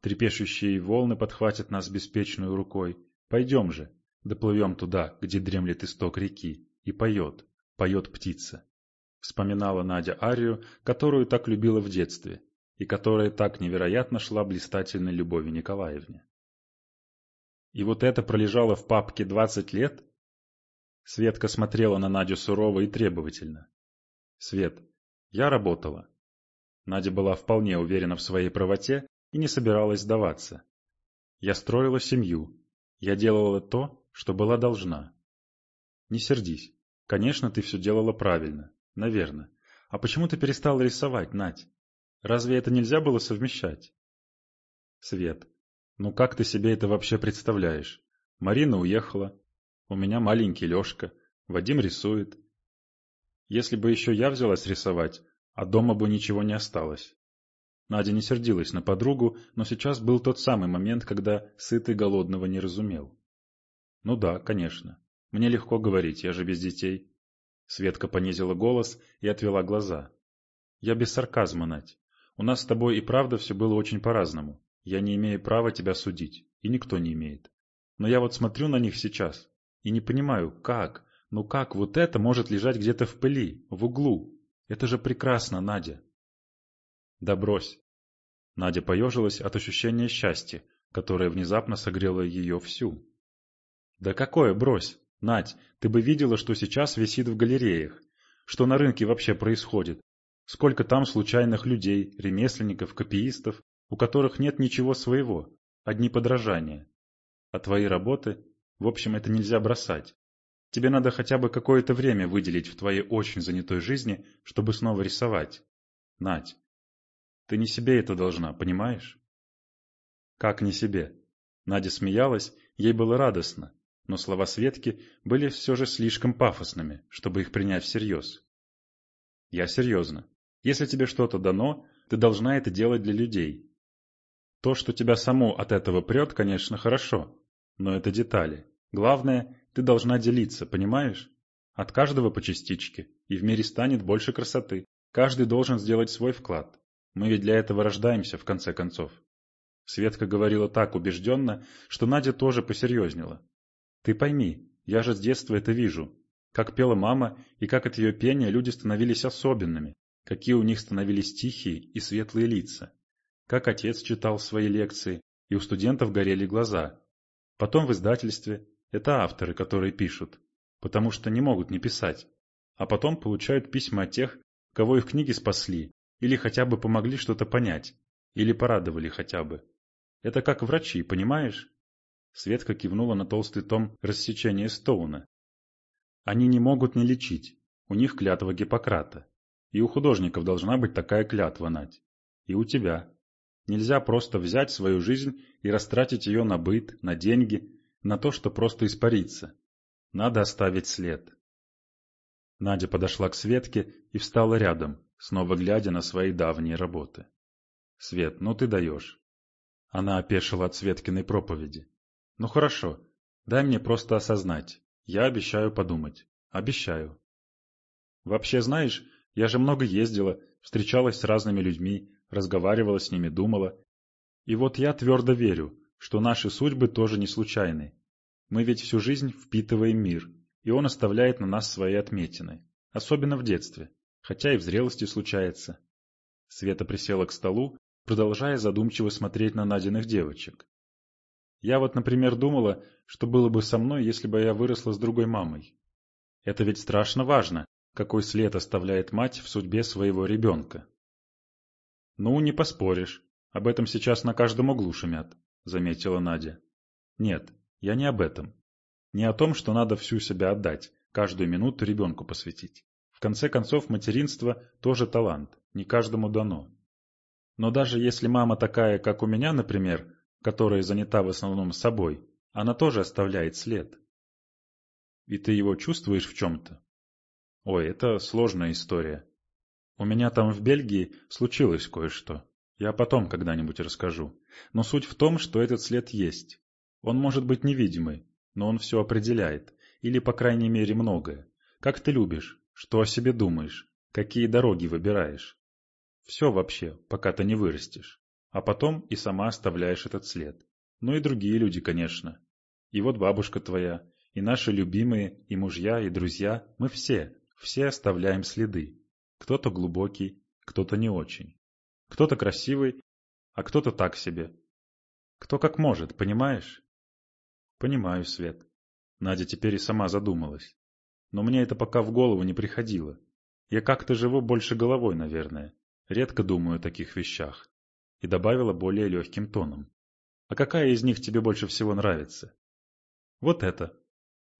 S1: Трепещущие волны подхватят нас беспечную рукой, Пойдем же, доплывем туда, где дремлет исток реки, и поет, поет птица. Вспоминала Надя арию, которую так любила в детстве, и которая так невероятно шла блистательной Любови Николаевне. И вот это пролежало в папке двадцать лет? Светка смотрела на Надю сурово и требовательно. Свет, я работала. Надя была вполне уверена в своей правоте и не собиралась сдаваться. Я строила семью. Я делала то, что была должна. Не сердись. Конечно, ты все делала правильно. Наверное. А почему ты перестала рисовать, Надь? Разве это нельзя было совмещать? Свет. Ну как ты себе это вообще представляешь? Марина уехала. У меня маленький Лешка. Вадим рисует. Если бы еще я взялась рисовать, а дома бы ничего не осталось. Надя не сердилась на подругу, но сейчас был тот самый момент, когда сытый голодного не разумел. Ну да, конечно. Мне легко говорить, я же без детей. Светка понизила голос и отвела глаза. Я без сарказма, Надь. У нас с тобой и правда все было очень по-разному. Я не имею права тебя судить, и никто не имеет. Но я вот смотрю на них сейчас и не понимаю, как, ну как вот это может лежать где-то в пыли, в углу? Это же прекрасно, Надя. Да брось. Надя поежилась от ощущения счастья, которое внезапно согрело ее всю. Да какое брось? Надь, ты бы видела, что сейчас висит в галереях. Что на рынке вообще происходит. Сколько там случайных людей, ремесленников, копиистов, у которых нет ничего своего, одни подражания. А твои работы, в общем, это нельзя бросать. Тебе надо хотя бы какое-то время выделить в твоей очень занятой жизни, чтобы снова рисовать. Надь, ты не себе это должна, понимаешь? Как не себе? Надя смеялась, ей было радостно, но слова Светки были все же слишком пафосными, чтобы их принять всерьез. Я серьезно. Если тебе что-то дано, ты должна это делать для людей, то, что тебя само от этого прет, конечно, хорошо, но это детали. Главное, ты должна делиться, понимаешь? От каждого по частичке, и в мире станет больше красоты. Каждый должен сделать свой вклад. Мы ведь для этого рождаемся, в конце концов. Светка говорила так убежденно, что Надя тоже посерьезнела. Ты пойми, я же с детства это вижу. Как пела мама, и как от ее пения люди становились особенными, какие у них становились тихие и светлые лица как отец читал свои лекции, и у студентов горели глаза. Потом в издательстве это авторы, которые пишут, потому что не могут не писать, а потом получают письма от тех, кого их книги спасли, или хотя бы помогли что-то понять, или порадовали хотя бы. Это как врачи, понимаешь? Светка кивнула на толстый том рассечения Стоуна. Они не могут не лечить, у них клятва Гиппократа. И у художников должна быть такая клятва, Надь. И у тебя. Нельзя просто взять свою жизнь и растратить ее на быт, на деньги, на то, что просто испарится. Надо оставить след. Надя подошла к Светке и встала рядом, снова глядя на свои давние работы. «Свет, ну ты даешь». Она опешила от Светкиной проповеди. «Ну хорошо, дай мне просто осознать. Я обещаю подумать. Обещаю». «Вообще, знаешь, я же много ездила, встречалась с разными людьми, разговаривала с ними, думала. И вот я твердо верю, что наши судьбы тоже не случайны. Мы ведь всю жизнь впитываем мир, и он оставляет на нас свои отметины, особенно в детстве, хотя и в зрелости случается. Света присела к столу, продолжая задумчиво смотреть на Надиных девочек. Я вот, например, думала, что было бы со мной, если бы я выросла с другой мамой. Это ведь страшно важно, какой след оставляет мать в судьбе своего ребенка. «Ну, не поспоришь. Об этом сейчас на каждом углу шумят», — заметила Надя. «Нет, я не об этом. Не о том, что надо всю себя отдать, каждую минуту ребенку посвятить. В конце концов, материнство тоже талант, не каждому дано. Но даже если мама такая, как у меня, например, которая занята в основном собой, она тоже оставляет след. И ты его чувствуешь в чем-то? Ой, это сложная история. У меня там в Бельгии случилось кое-что. Я потом когда-нибудь расскажу. Но суть в том, что этот след есть. Он может быть невидимый, но он все определяет. Или, по крайней мере, многое. Как ты любишь, что о себе думаешь, какие дороги выбираешь. Все вообще, пока ты не вырастешь. А потом и сама оставляешь этот след. Ну и другие люди, конечно. И вот бабушка твоя, и наши любимые, и мужья, и друзья, мы все, все оставляем следы. Кто-то глубокий, кто-то не очень. Кто-то красивый, а кто-то так себе. Кто как может, понимаешь? Понимаю, Свет. Надя теперь и сама задумалась. Но мне это пока в голову не приходило. Я как-то живу больше головой, наверное. Редко думаю о таких вещах. И добавила более легким тоном. А какая из них тебе больше всего нравится? Вот это.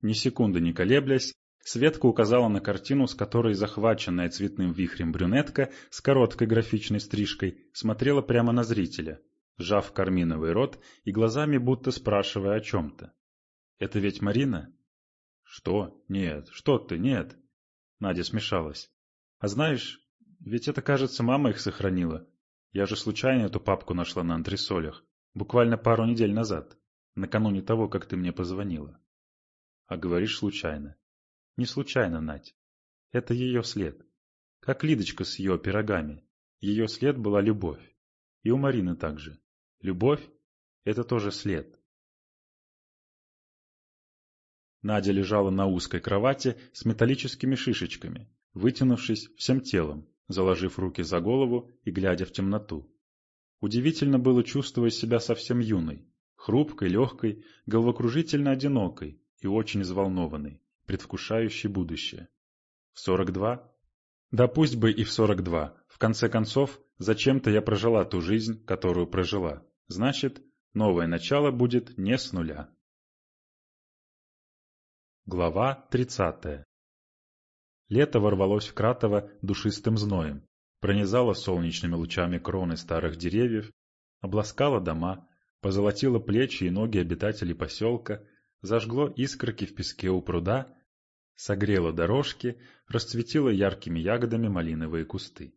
S1: Ни секунды не колеблясь, Светка указала на картину, с которой захваченная цветным вихрем брюнетка с короткой графичной стрижкой смотрела прямо на зрителя, сжав карминовый рот и глазами будто спрашивая о чем-то. «Это ведь Марина?» «Что? Нет. Что ты? Нет». Надя смешалась. «А знаешь, ведь это, кажется, мама их сохранила. Я же случайно эту папку нашла на антресолях. Буквально пару недель назад, накануне того, как ты мне позвонила». «А говоришь случайно. Не случайно, Надь. Это ее след. Как Лидочка с ее пирогами. Ее след была любовь. И у Марины также. Любовь – это тоже след. Надя лежала на узкой кровати с металлическими шишечками, вытянувшись всем телом, заложив руки за голову и глядя в темноту. Удивительно было чувствовать себя совсем юной, хрупкой, легкой, головокружительно одинокой и очень взволнованной предвкушающий будущее. В 42? Да пусть бы и в 42. В конце концов, зачем-то я прожила ту жизнь, которую прожила. Значит, новое начало будет не с нуля. Глава 30. Лето ворвалось в Кратово душистым зноем, пронизало солнечными лучами кроны старых деревьев, обласкало дома, позолотило плечи и ноги обитателей поселка, зажгло искорки в песке у пруда, согрело дорожки, расцветило яркими ягодами малиновые кусты.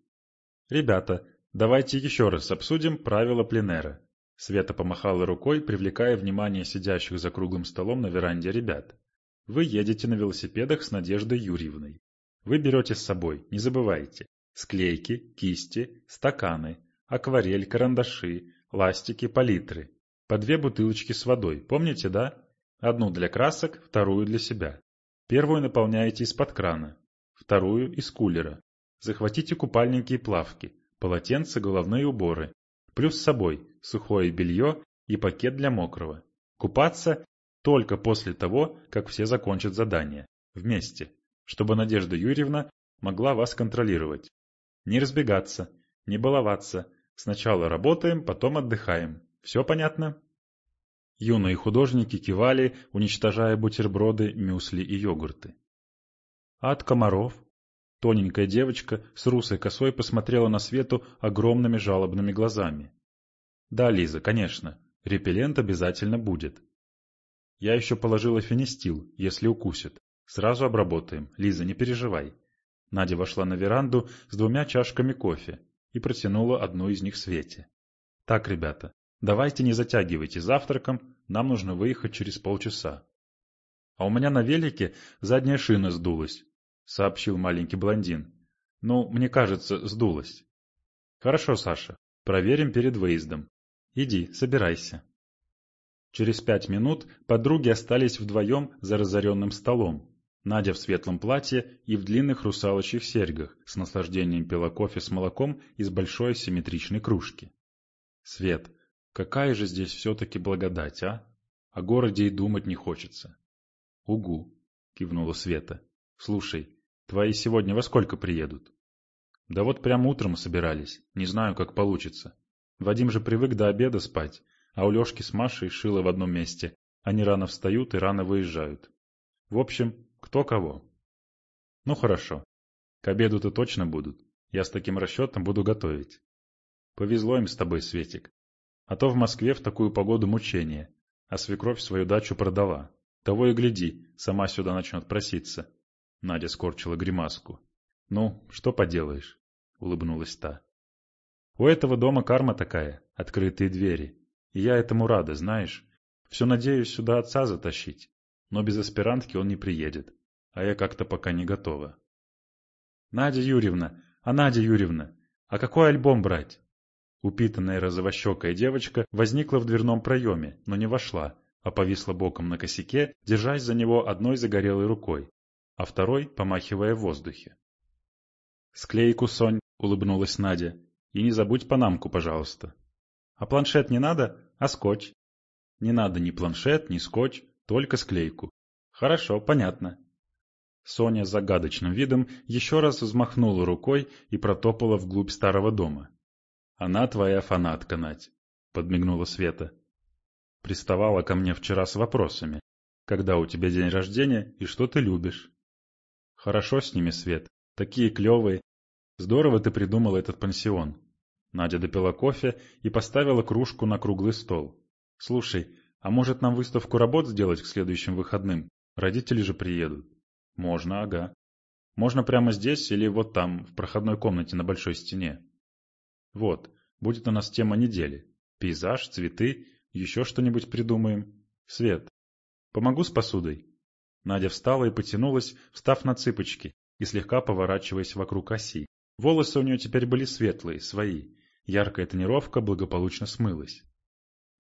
S1: «Ребята, давайте еще раз обсудим правила пленера». Света помахала рукой, привлекая внимание сидящих за круглым столом на веранде ребят. «Вы едете на велосипедах с Надеждой Юрьевной. Вы берете с собой, не забывайте, склейки, кисти, стаканы, акварель, карандаши, ластики, палитры. По две бутылочки с водой, помните, да? Одну для красок, вторую для себя. Первую наполняете из-под крана, вторую – из кулера. Захватите купальники и плавки, полотенца, головные уборы. Плюс с собой сухое белье и пакет для мокрого. Купаться только после того, как все закончат задание. Вместе. Чтобы Надежда Юрьевна могла вас контролировать. Не разбегаться, не баловаться. Сначала работаем, потом отдыхаем. Все понятно? Юные художники кивали, уничтожая бутерброды, мюсли и йогурты. А от комаров? Тоненькая девочка с русой косой посмотрела на Свету огромными жалобными глазами. Да, Лиза, конечно, репеллент обязательно будет. Я еще положила фенистил, если укусит. Сразу обработаем. Лиза, не переживай. Надя вошла на веранду с двумя чашками кофе и протянула одну из них Свете. Так, ребята, Давайте не затягивайте завтраком, нам нужно выехать через полчаса. — А у меня на велике задняя шина сдулась, — сообщил маленький блондин. — Ну, мне кажется, сдулась. — Хорошо, Саша, проверим перед выездом. Иди, собирайся. Через пять минут подруги остались вдвоем за разоренным столом. Надя в светлом платье и в длинных русалочьих серьгах с наслаждением пила кофе с молоком из большой симметричной кружки. Свет, Какая же здесь все-таки благодать, а? О городе и думать не хочется. — Угу, — кивнула Света. — Слушай, твои сегодня во сколько приедут? — Да вот прямо утром собирались. Не знаю, как получится. Вадим же привык до обеда спать, а у Лешки с Машей шило в одном месте. Они рано встают и рано выезжают. В общем, кто кого. Ну хорошо. К обеду-то точно будут. Я с таким расчетом буду готовить. Повезло им с тобой, Светик. А то в Москве в такую погоду мучение, а свекровь свою дачу продала. Того и гляди, сама сюда начнет проситься. Надя скорчила гримаску. «Ну, что поделаешь?» — улыбнулась та. «У этого дома карма такая, открытые двери. И я этому рада, знаешь. Все надеюсь сюда отца затащить. Но без аспирантки он не приедет. А я как-то пока не готова». «Надя Юрьевна! А Надя Юрьевна! А какой альбом брать?» Упитанная розовощекая девочка возникла в дверном проеме, но не вошла, а повисла боком на косяке, держась за него одной загорелой рукой, а второй помахивая в воздухе. «Склейку, Сонь!» — улыбнулась Надя. «И не забудь панамку, пожалуйста». «А планшет не надо? А скотч?» «Не надо ни планшет, ни скотч, только склейку». «Хорошо, понятно». Соня с загадочным видом еще раз взмахнула рукой и протопала вглубь старого дома. «Она твоя фанатка, Надь», — подмигнула Света. Приставала ко мне вчера с вопросами. «Когда у тебя день рождения и что ты любишь?» «Хорошо с ними, Свет. Такие клевые. Здорово ты придумал этот пансион». Надя допила кофе и поставила кружку на круглый стол. «Слушай, а может нам выставку работ сделать к следующим выходным? Родители же приедут». «Можно, ага. Можно прямо здесь или вот там, в проходной комнате на большой стене. Вот, будет у нас тема недели. Пейзаж, цветы, еще что-нибудь придумаем. Свет, помогу с посудой?» Надя встала и потянулась, встав на цыпочки и слегка поворачиваясь вокруг оси. Волосы у нее теперь были светлые, свои. Яркая тонировка благополучно смылась.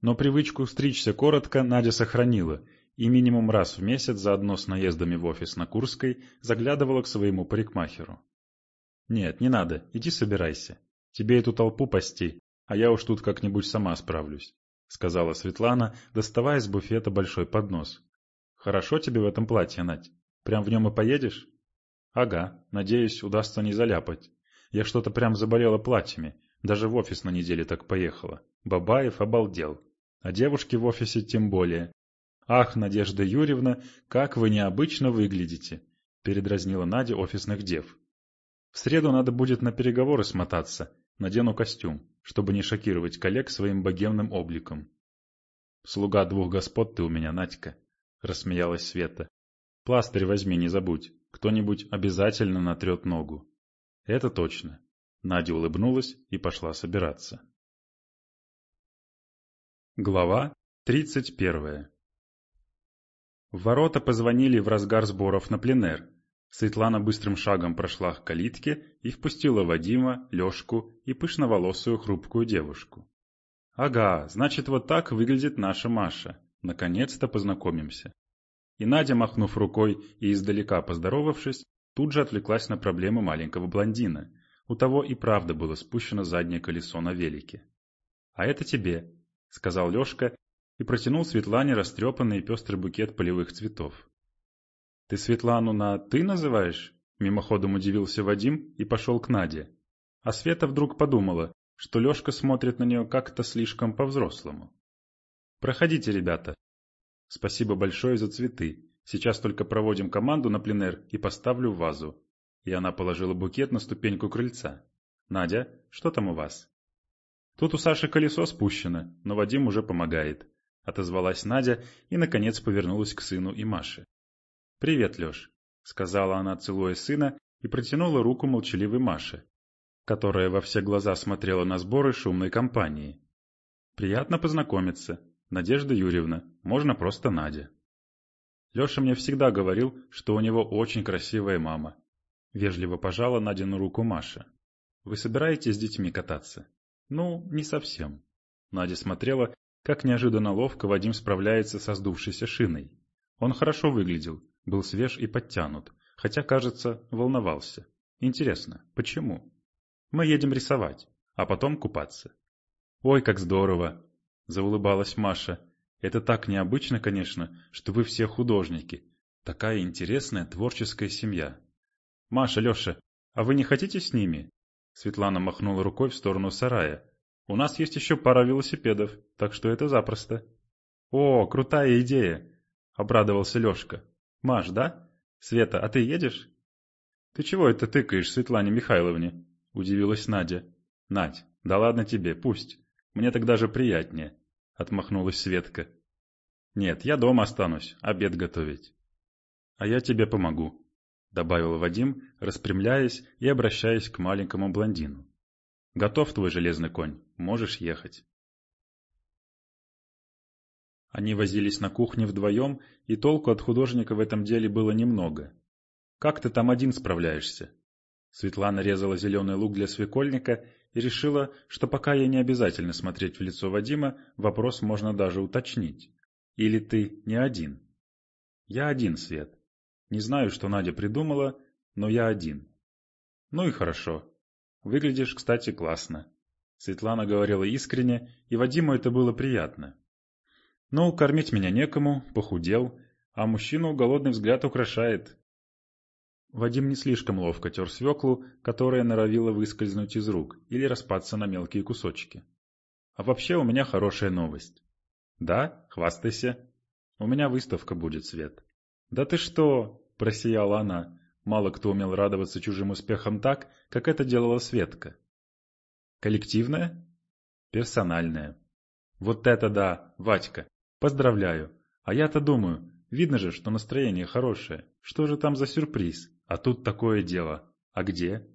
S1: Но привычку стричься коротко Надя сохранила и минимум раз в месяц заодно с наездами в офис на Курской заглядывала к своему парикмахеру. «Нет, не надо, иди собирайся. Тебе эту толпу пасти, а я уж тут как-нибудь сама справлюсь», — сказала Светлана, доставая из буфета большой поднос. «Хорошо тебе в этом платье, Надь? Прям в нем и поедешь?» «Ага, надеюсь, удастся не заляпать. Я что-то прям заболела платьями, даже в офис на неделе так поехала. Бабаев обалдел. А девушки в офисе тем более. «Ах, Надежда Юрьевна, как вы необычно выглядите!» – передразнила Надя офисных дев. «В среду надо будет на переговоры смотаться. Надену костюм, чтобы не шокировать коллег своим богемным обликом». «Слуга двух господ ты у меня, Надька», — рассмеялась Света. «Пластырь возьми, не забудь. Кто-нибудь обязательно натрет ногу». «Это точно». Надя улыбнулась и пошла собираться. Глава тридцать первая В ворота позвонили в разгар сборов на пленэр. Светлана быстрым шагом прошла к калитке и впустила Вадима, Лешку и пышноволосую хрупкую девушку. «Ага, значит, вот так выглядит наша Маша. Наконец-то познакомимся». И Надя, махнув рукой и издалека поздоровавшись, тут же отвлеклась на проблемы маленького блондина. У того и правда было спущено заднее колесо на велике. «А это тебе», — сказал Лешка и протянул Светлане растрепанный пестрый букет полевых цветов. «Ты Светлану на «ты» называешь?» — мимоходом удивился Вадим и пошел к Наде. А Света вдруг подумала, что Лешка смотрит на нее как-то слишком по-взрослому. «Проходите, ребята. Спасибо большое за цветы. Сейчас только проводим команду на пленэр и поставлю вазу». И она положила букет на ступеньку крыльца. «Надя, что там у вас?» Тут у Саши колесо спущено, но Вадим уже помогает. Отозвалась Надя и, наконец, повернулась к сыну и Маше. «Привет, Леш», — сказала она, целуя сына, и протянула руку молчаливой Маше, которая во все глаза смотрела на сборы шумной компании. «Приятно познакомиться. Надежда Юрьевна, можно просто Надя». Леша мне всегда говорил, что у него очень красивая мама. Вежливо пожала Надину руку Маша. «Вы собираетесь с детьми кататься?» Ну, не совсем. Надя смотрела, как неожиданно ловко Вадим справляется со сдувшейся шиной. Он хорошо выглядел, был свеж и подтянут, хотя, кажется, волновался. Интересно, почему? Мы едем рисовать, а потом купаться. Ой, как здорово! Заулыбалась Маша. Это так необычно, конечно, что вы все художники. Такая интересная творческая семья. Маша, Леша, а вы не хотите с ними? Светлана махнула рукой в сторону сарая. «У нас есть еще пара велосипедов, так что это запросто». «О, крутая идея!» — обрадовался Лешка. «Маш, да? Света, а ты едешь?» «Ты чего это тыкаешь Светлане Михайловне?» — удивилась Надя. «Надь, да ладно тебе, пусть. Мне так даже приятнее», — отмахнулась Светка. «Нет, я дома останусь, обед готовить». «А я тебе помогу», — добавил Вадим, распрямляясь и обращаясь к маленькому блондину. «Готов твой железный конь, можешь ехать». Они возились на кухне вдвоем, и толку от художника в этом деле было немного. «Как ты там один справляешься?» Светлана резала зеленый лук для свекольника и решила, что пока ей не обязательно смотреть в лицо Вадима, вопрос можно даже уточнить. Или ты не один? Я один, Свет. Не знаю, что Надя придумала, но я один. Ну и хорошо. Выглядишь, кстати, классно. Светлана говорила искренне, и Вадиму это было приятно. Ну, кормить меня некому, похудел, а мужчину голодный взгляд украшает. Вадим не слишком ловко тер свеклу, которая норовила выскользнуть из рук или распаться на мелкие кусочки. А вообще у меня хорошая новость. Да, хвастайся. У меня выставка будет, Свет. Да ты что? Просияла она. Мало кто умел радоваться чужим успехам так, как это делала Светка. Коллективная? Персональная. Вот это да, Вадька. Поздравляю. А я-то думаю, видно же, что настроение хорошее. Что же там за сюрприз? А тут такое дело. А где?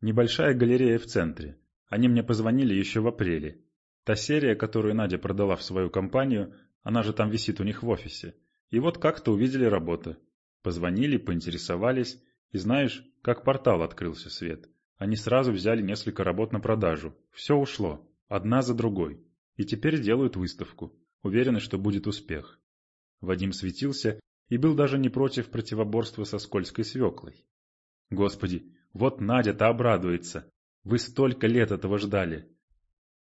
S1: Небольшая галерея в центре. Они мне позвонили еще в апреле. Та серия, которую Надя продала в свою компанию, она же там висит у них в офисе. И вот как-то увидели работу. Позвонили, поинтересовались. И знаешь, как портал открылся свет. Они сразу взяли несколько работ на продажу. Все ушло. Одна за другой. И теперь делают выставку уверены, что будет успех. Вадим светился и был даже не против противоборства со скользкой свеклой. Господи, вот Надя-то обрадуется. Вы столько лет этого ждали.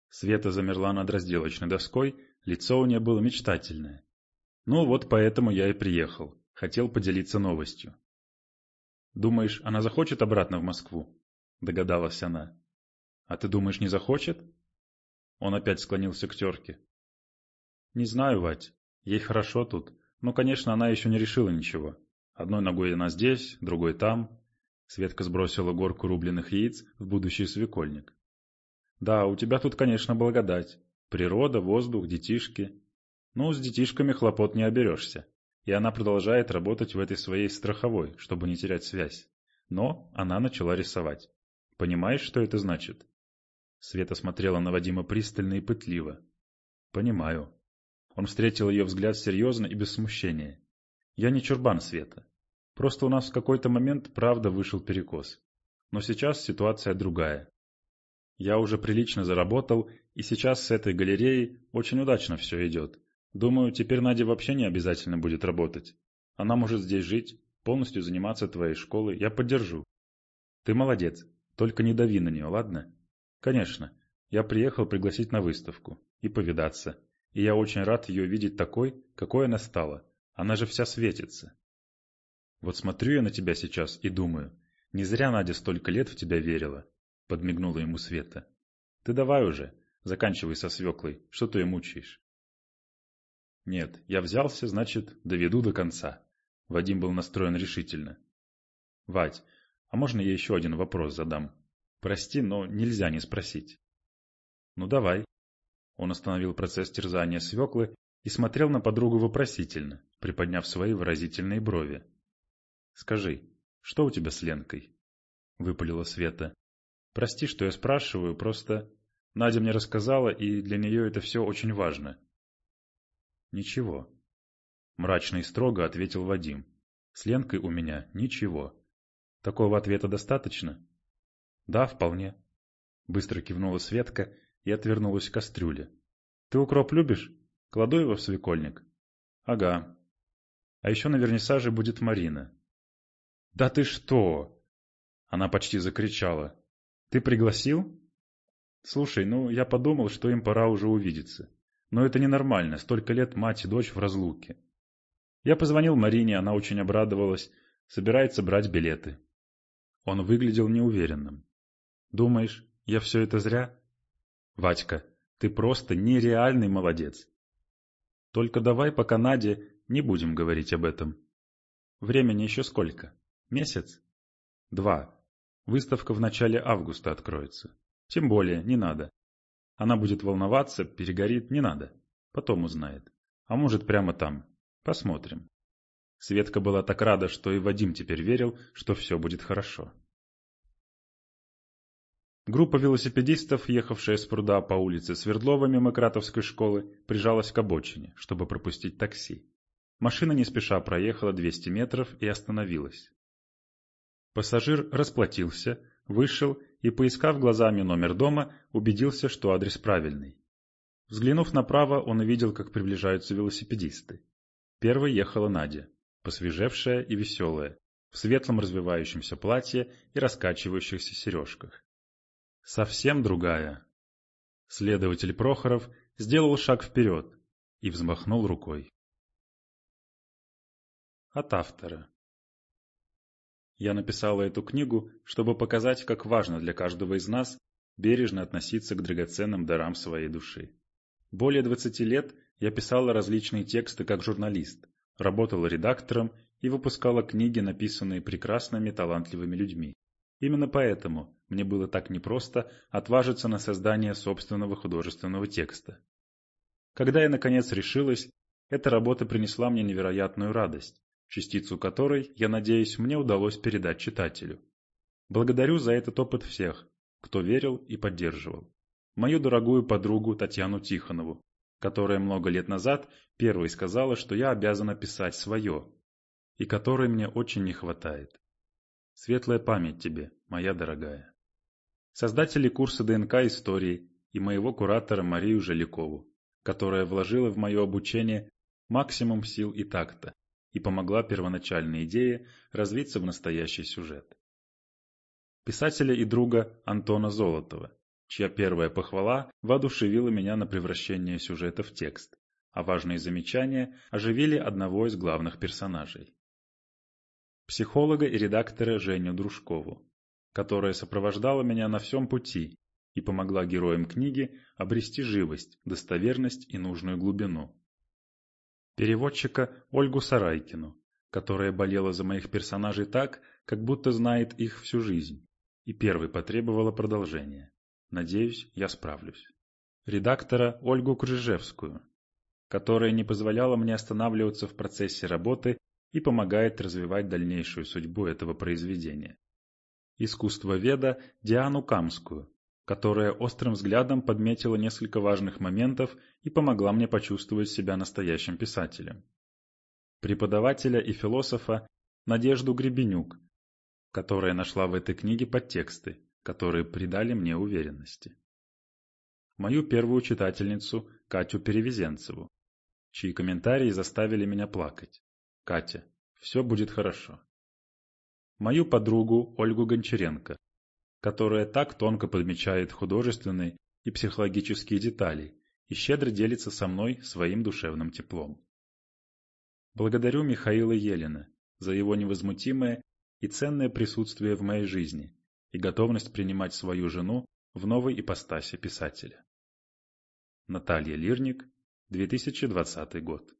S1: Света замерла над разделочной доской, лицо у нее было мечтательное. Ну вот поэтому я и приехал. Хотел поделиться новостью. «Думаешь, она захочет обратно в Москву?» — догадалась она. «А ты думаешь, не захочет?» Он опять склонился к терке. «Не знаю, Вать. Ей хорошо тут. Но, конечно, она еще не решила ничего. Одной ногой она здесь, другой там». Светка сбросила горку рубленых яиц в будущий свекольник. «Да, у тебя тут, конечно, благодать. Природа, воздух, детишки. Ну, с детишками хлопот не оберешься. И она продолжает работать в этой своей страховой, чтобы не терять связь. Но она начала рисовать. Понимаешь, что это значит?» Света смотрела на Вадима пристально и пытливо. «Понимаю. Он встретил ее взгляд серьезно и без смущения. «Я не чурбан Света. Просто у нас в какой-то момент правда вышел перекос. Но сейчас ситуация другая. Я уже прилично заработал, и сейчас с этой галереей очень удачно все идет. Думаю, теперь Наде вообще не обязательно будет работать. Она может здесь жить, полностью заниматься твоей школой. Я поддержу. Ты молодец, только не дави на нее, ладно? Конечно. Я приехал пригласить на выставку и повидаться и я очень рад ее видеть такой, какой она стала. Она же вся светится. Вот смотрю я на тебя сейчас и думаю, не зря Надя столько лет в тебя верила, — подмигнула ему Света. Ты давай уже, заканчивай со свеклой, что ты ее мучаешь. Нет, я взялся, значит, доведу до конца. Вадим был настроен решительно. Вадь, а можно я еще один вопрос задам? Прости, но нельзя не спросить. Ну давай. Он остановил процесс терзания свеклы и смотрел на подругу вопросительно, приподняв свои выразительные брови. «Скажи, что у тебя с Ленкой?» — выпалила Света. «Прости, что я спрашиваю, просто Надя мне рассказала, и для нее это все очень важно». «Ничего», — мрачно и строго ответил Вадим. «С Ленкой у меня ничего. Такого ответа достаточно?» «Да, вполне», — быстро кивнула Светка и отвернулась к кастрюле. «Ты укроп любишь? Кладу его в свекольник?» «Ага. А еще на вернисаже будет Марина». «Да ты что?» Она почти закричала. «Ты пригласил?» «Слушай, ну, я подумал, что им пора уже увидеться. Но это ненормально, столько лет мать и дочь в разлуке. Я позвонил Марине, она очень обрадовалась, собирается брать билеты». Он выглядел неуверенным. «Думаешь, я все это зря?» Вадька, ты просто нереальный молодец. Только давай пока Наде не будем говорить об этом. Времени еще сколько? Месяц? Два. Выставка в начале августа откроется. Тем более, не надо. Она будет волноваться, перегорит, не надо. Потом узнает. А может, прямо там. Посмотрим. Светка была так рада, что и Вадим теперь верил, что все будет хорошо. Группа велосипедистов, ехавшая с пруда по улице Свердлова мимо Кратовской школы, прижалась к обочине, чтобы пропустить такси. Машина не спеша проехала 200 метров и остановилась. Пассажир расплатился, вышел и, поискав глазами номер дома, убедился, что адрес правильный. Взглянув направо, он увидел, как приближаются велосипедисты. Первой ехала Надя, посвежевшая и веселая, в светлом развивающемся платье и раскачивающихся сережках. Совсем другая. Следователь Прохоров сделал шаг вперед и взмахнул рукой. От автора. Я написала эту книгу, чтобы показать, как важно для каждого из нас бережно относиться к драгоценным дарам своей души. Более 20 лет я писала различные тексты как журналист, работала редактором и выпускала книги, написанные прекрасными талантливыми людьми. Именно поэтому мне было так непросто отважиться на создание собственного художественного текста. Когда я наконец решилась, эта работа принесла мне невероятную радость, частицу которой, я надеюсь, мне удалось передать читателю. Благодарю за этот опыт всех, кто верил и поддерживал. Мою дорогую подругу Татьяну Тихонову, которая много лет назад первой сказала, что я обязана писать свое, и которой мне очень не хватает. Светлая память тебе, моя дорогая. Создатели курса ДНК истории и моего куратора Марию Жаликову, которая вложила в мое обучение максимум сил и такта и помогла первоначальной идее развиться в настоящий сюжет. Писателя и друга Антона Золотова, чья первая похвала воодушевила меня на превращение сюжета в текст, а важные замечания оживили одного из главных персонажей. Психолога и редактора Женю Дружкову, которая сопровождала меня на всем пути и помогла героям книги обрести живость, достоверность и нужную глубину переводчика Ольгу Сарайкину, которая болела за моих персонажей так, как будто знает их всю жизнь, и первой потребовала продолжения. Надеюсь, я справлюсь. Редактора Ольгу Крыжевскую, которая не позволяла мне останавливаться в процессе работы и помогает развивать дальнейшую судьбу этого произведения. Искусство веда Диану Камскую, которая острым взглядом подметила несколько важных моментов и помогла мне почувствовать себя настоящим писателем. Преподавателя и философа Надежду Гребенюк, которая нашла в этой книге подтексты, которые придали мне уверенности. Мою первую читательницу Катю Перевезенцеву, чьи комментарии заставили меня плакать. Катя, все будет хорошо. Мою подругу Ольгу Гончаренко, которая так тонко подмечает художественные и психологические детали и щедро делится со мной своим душевным теплом. Благодарю Михаила Елена за его невозмутимое и ценное присутствие в моей жизни и готовность принимать свою жену в новой ипостаси писателя. Наталья Лирник, 2020 год.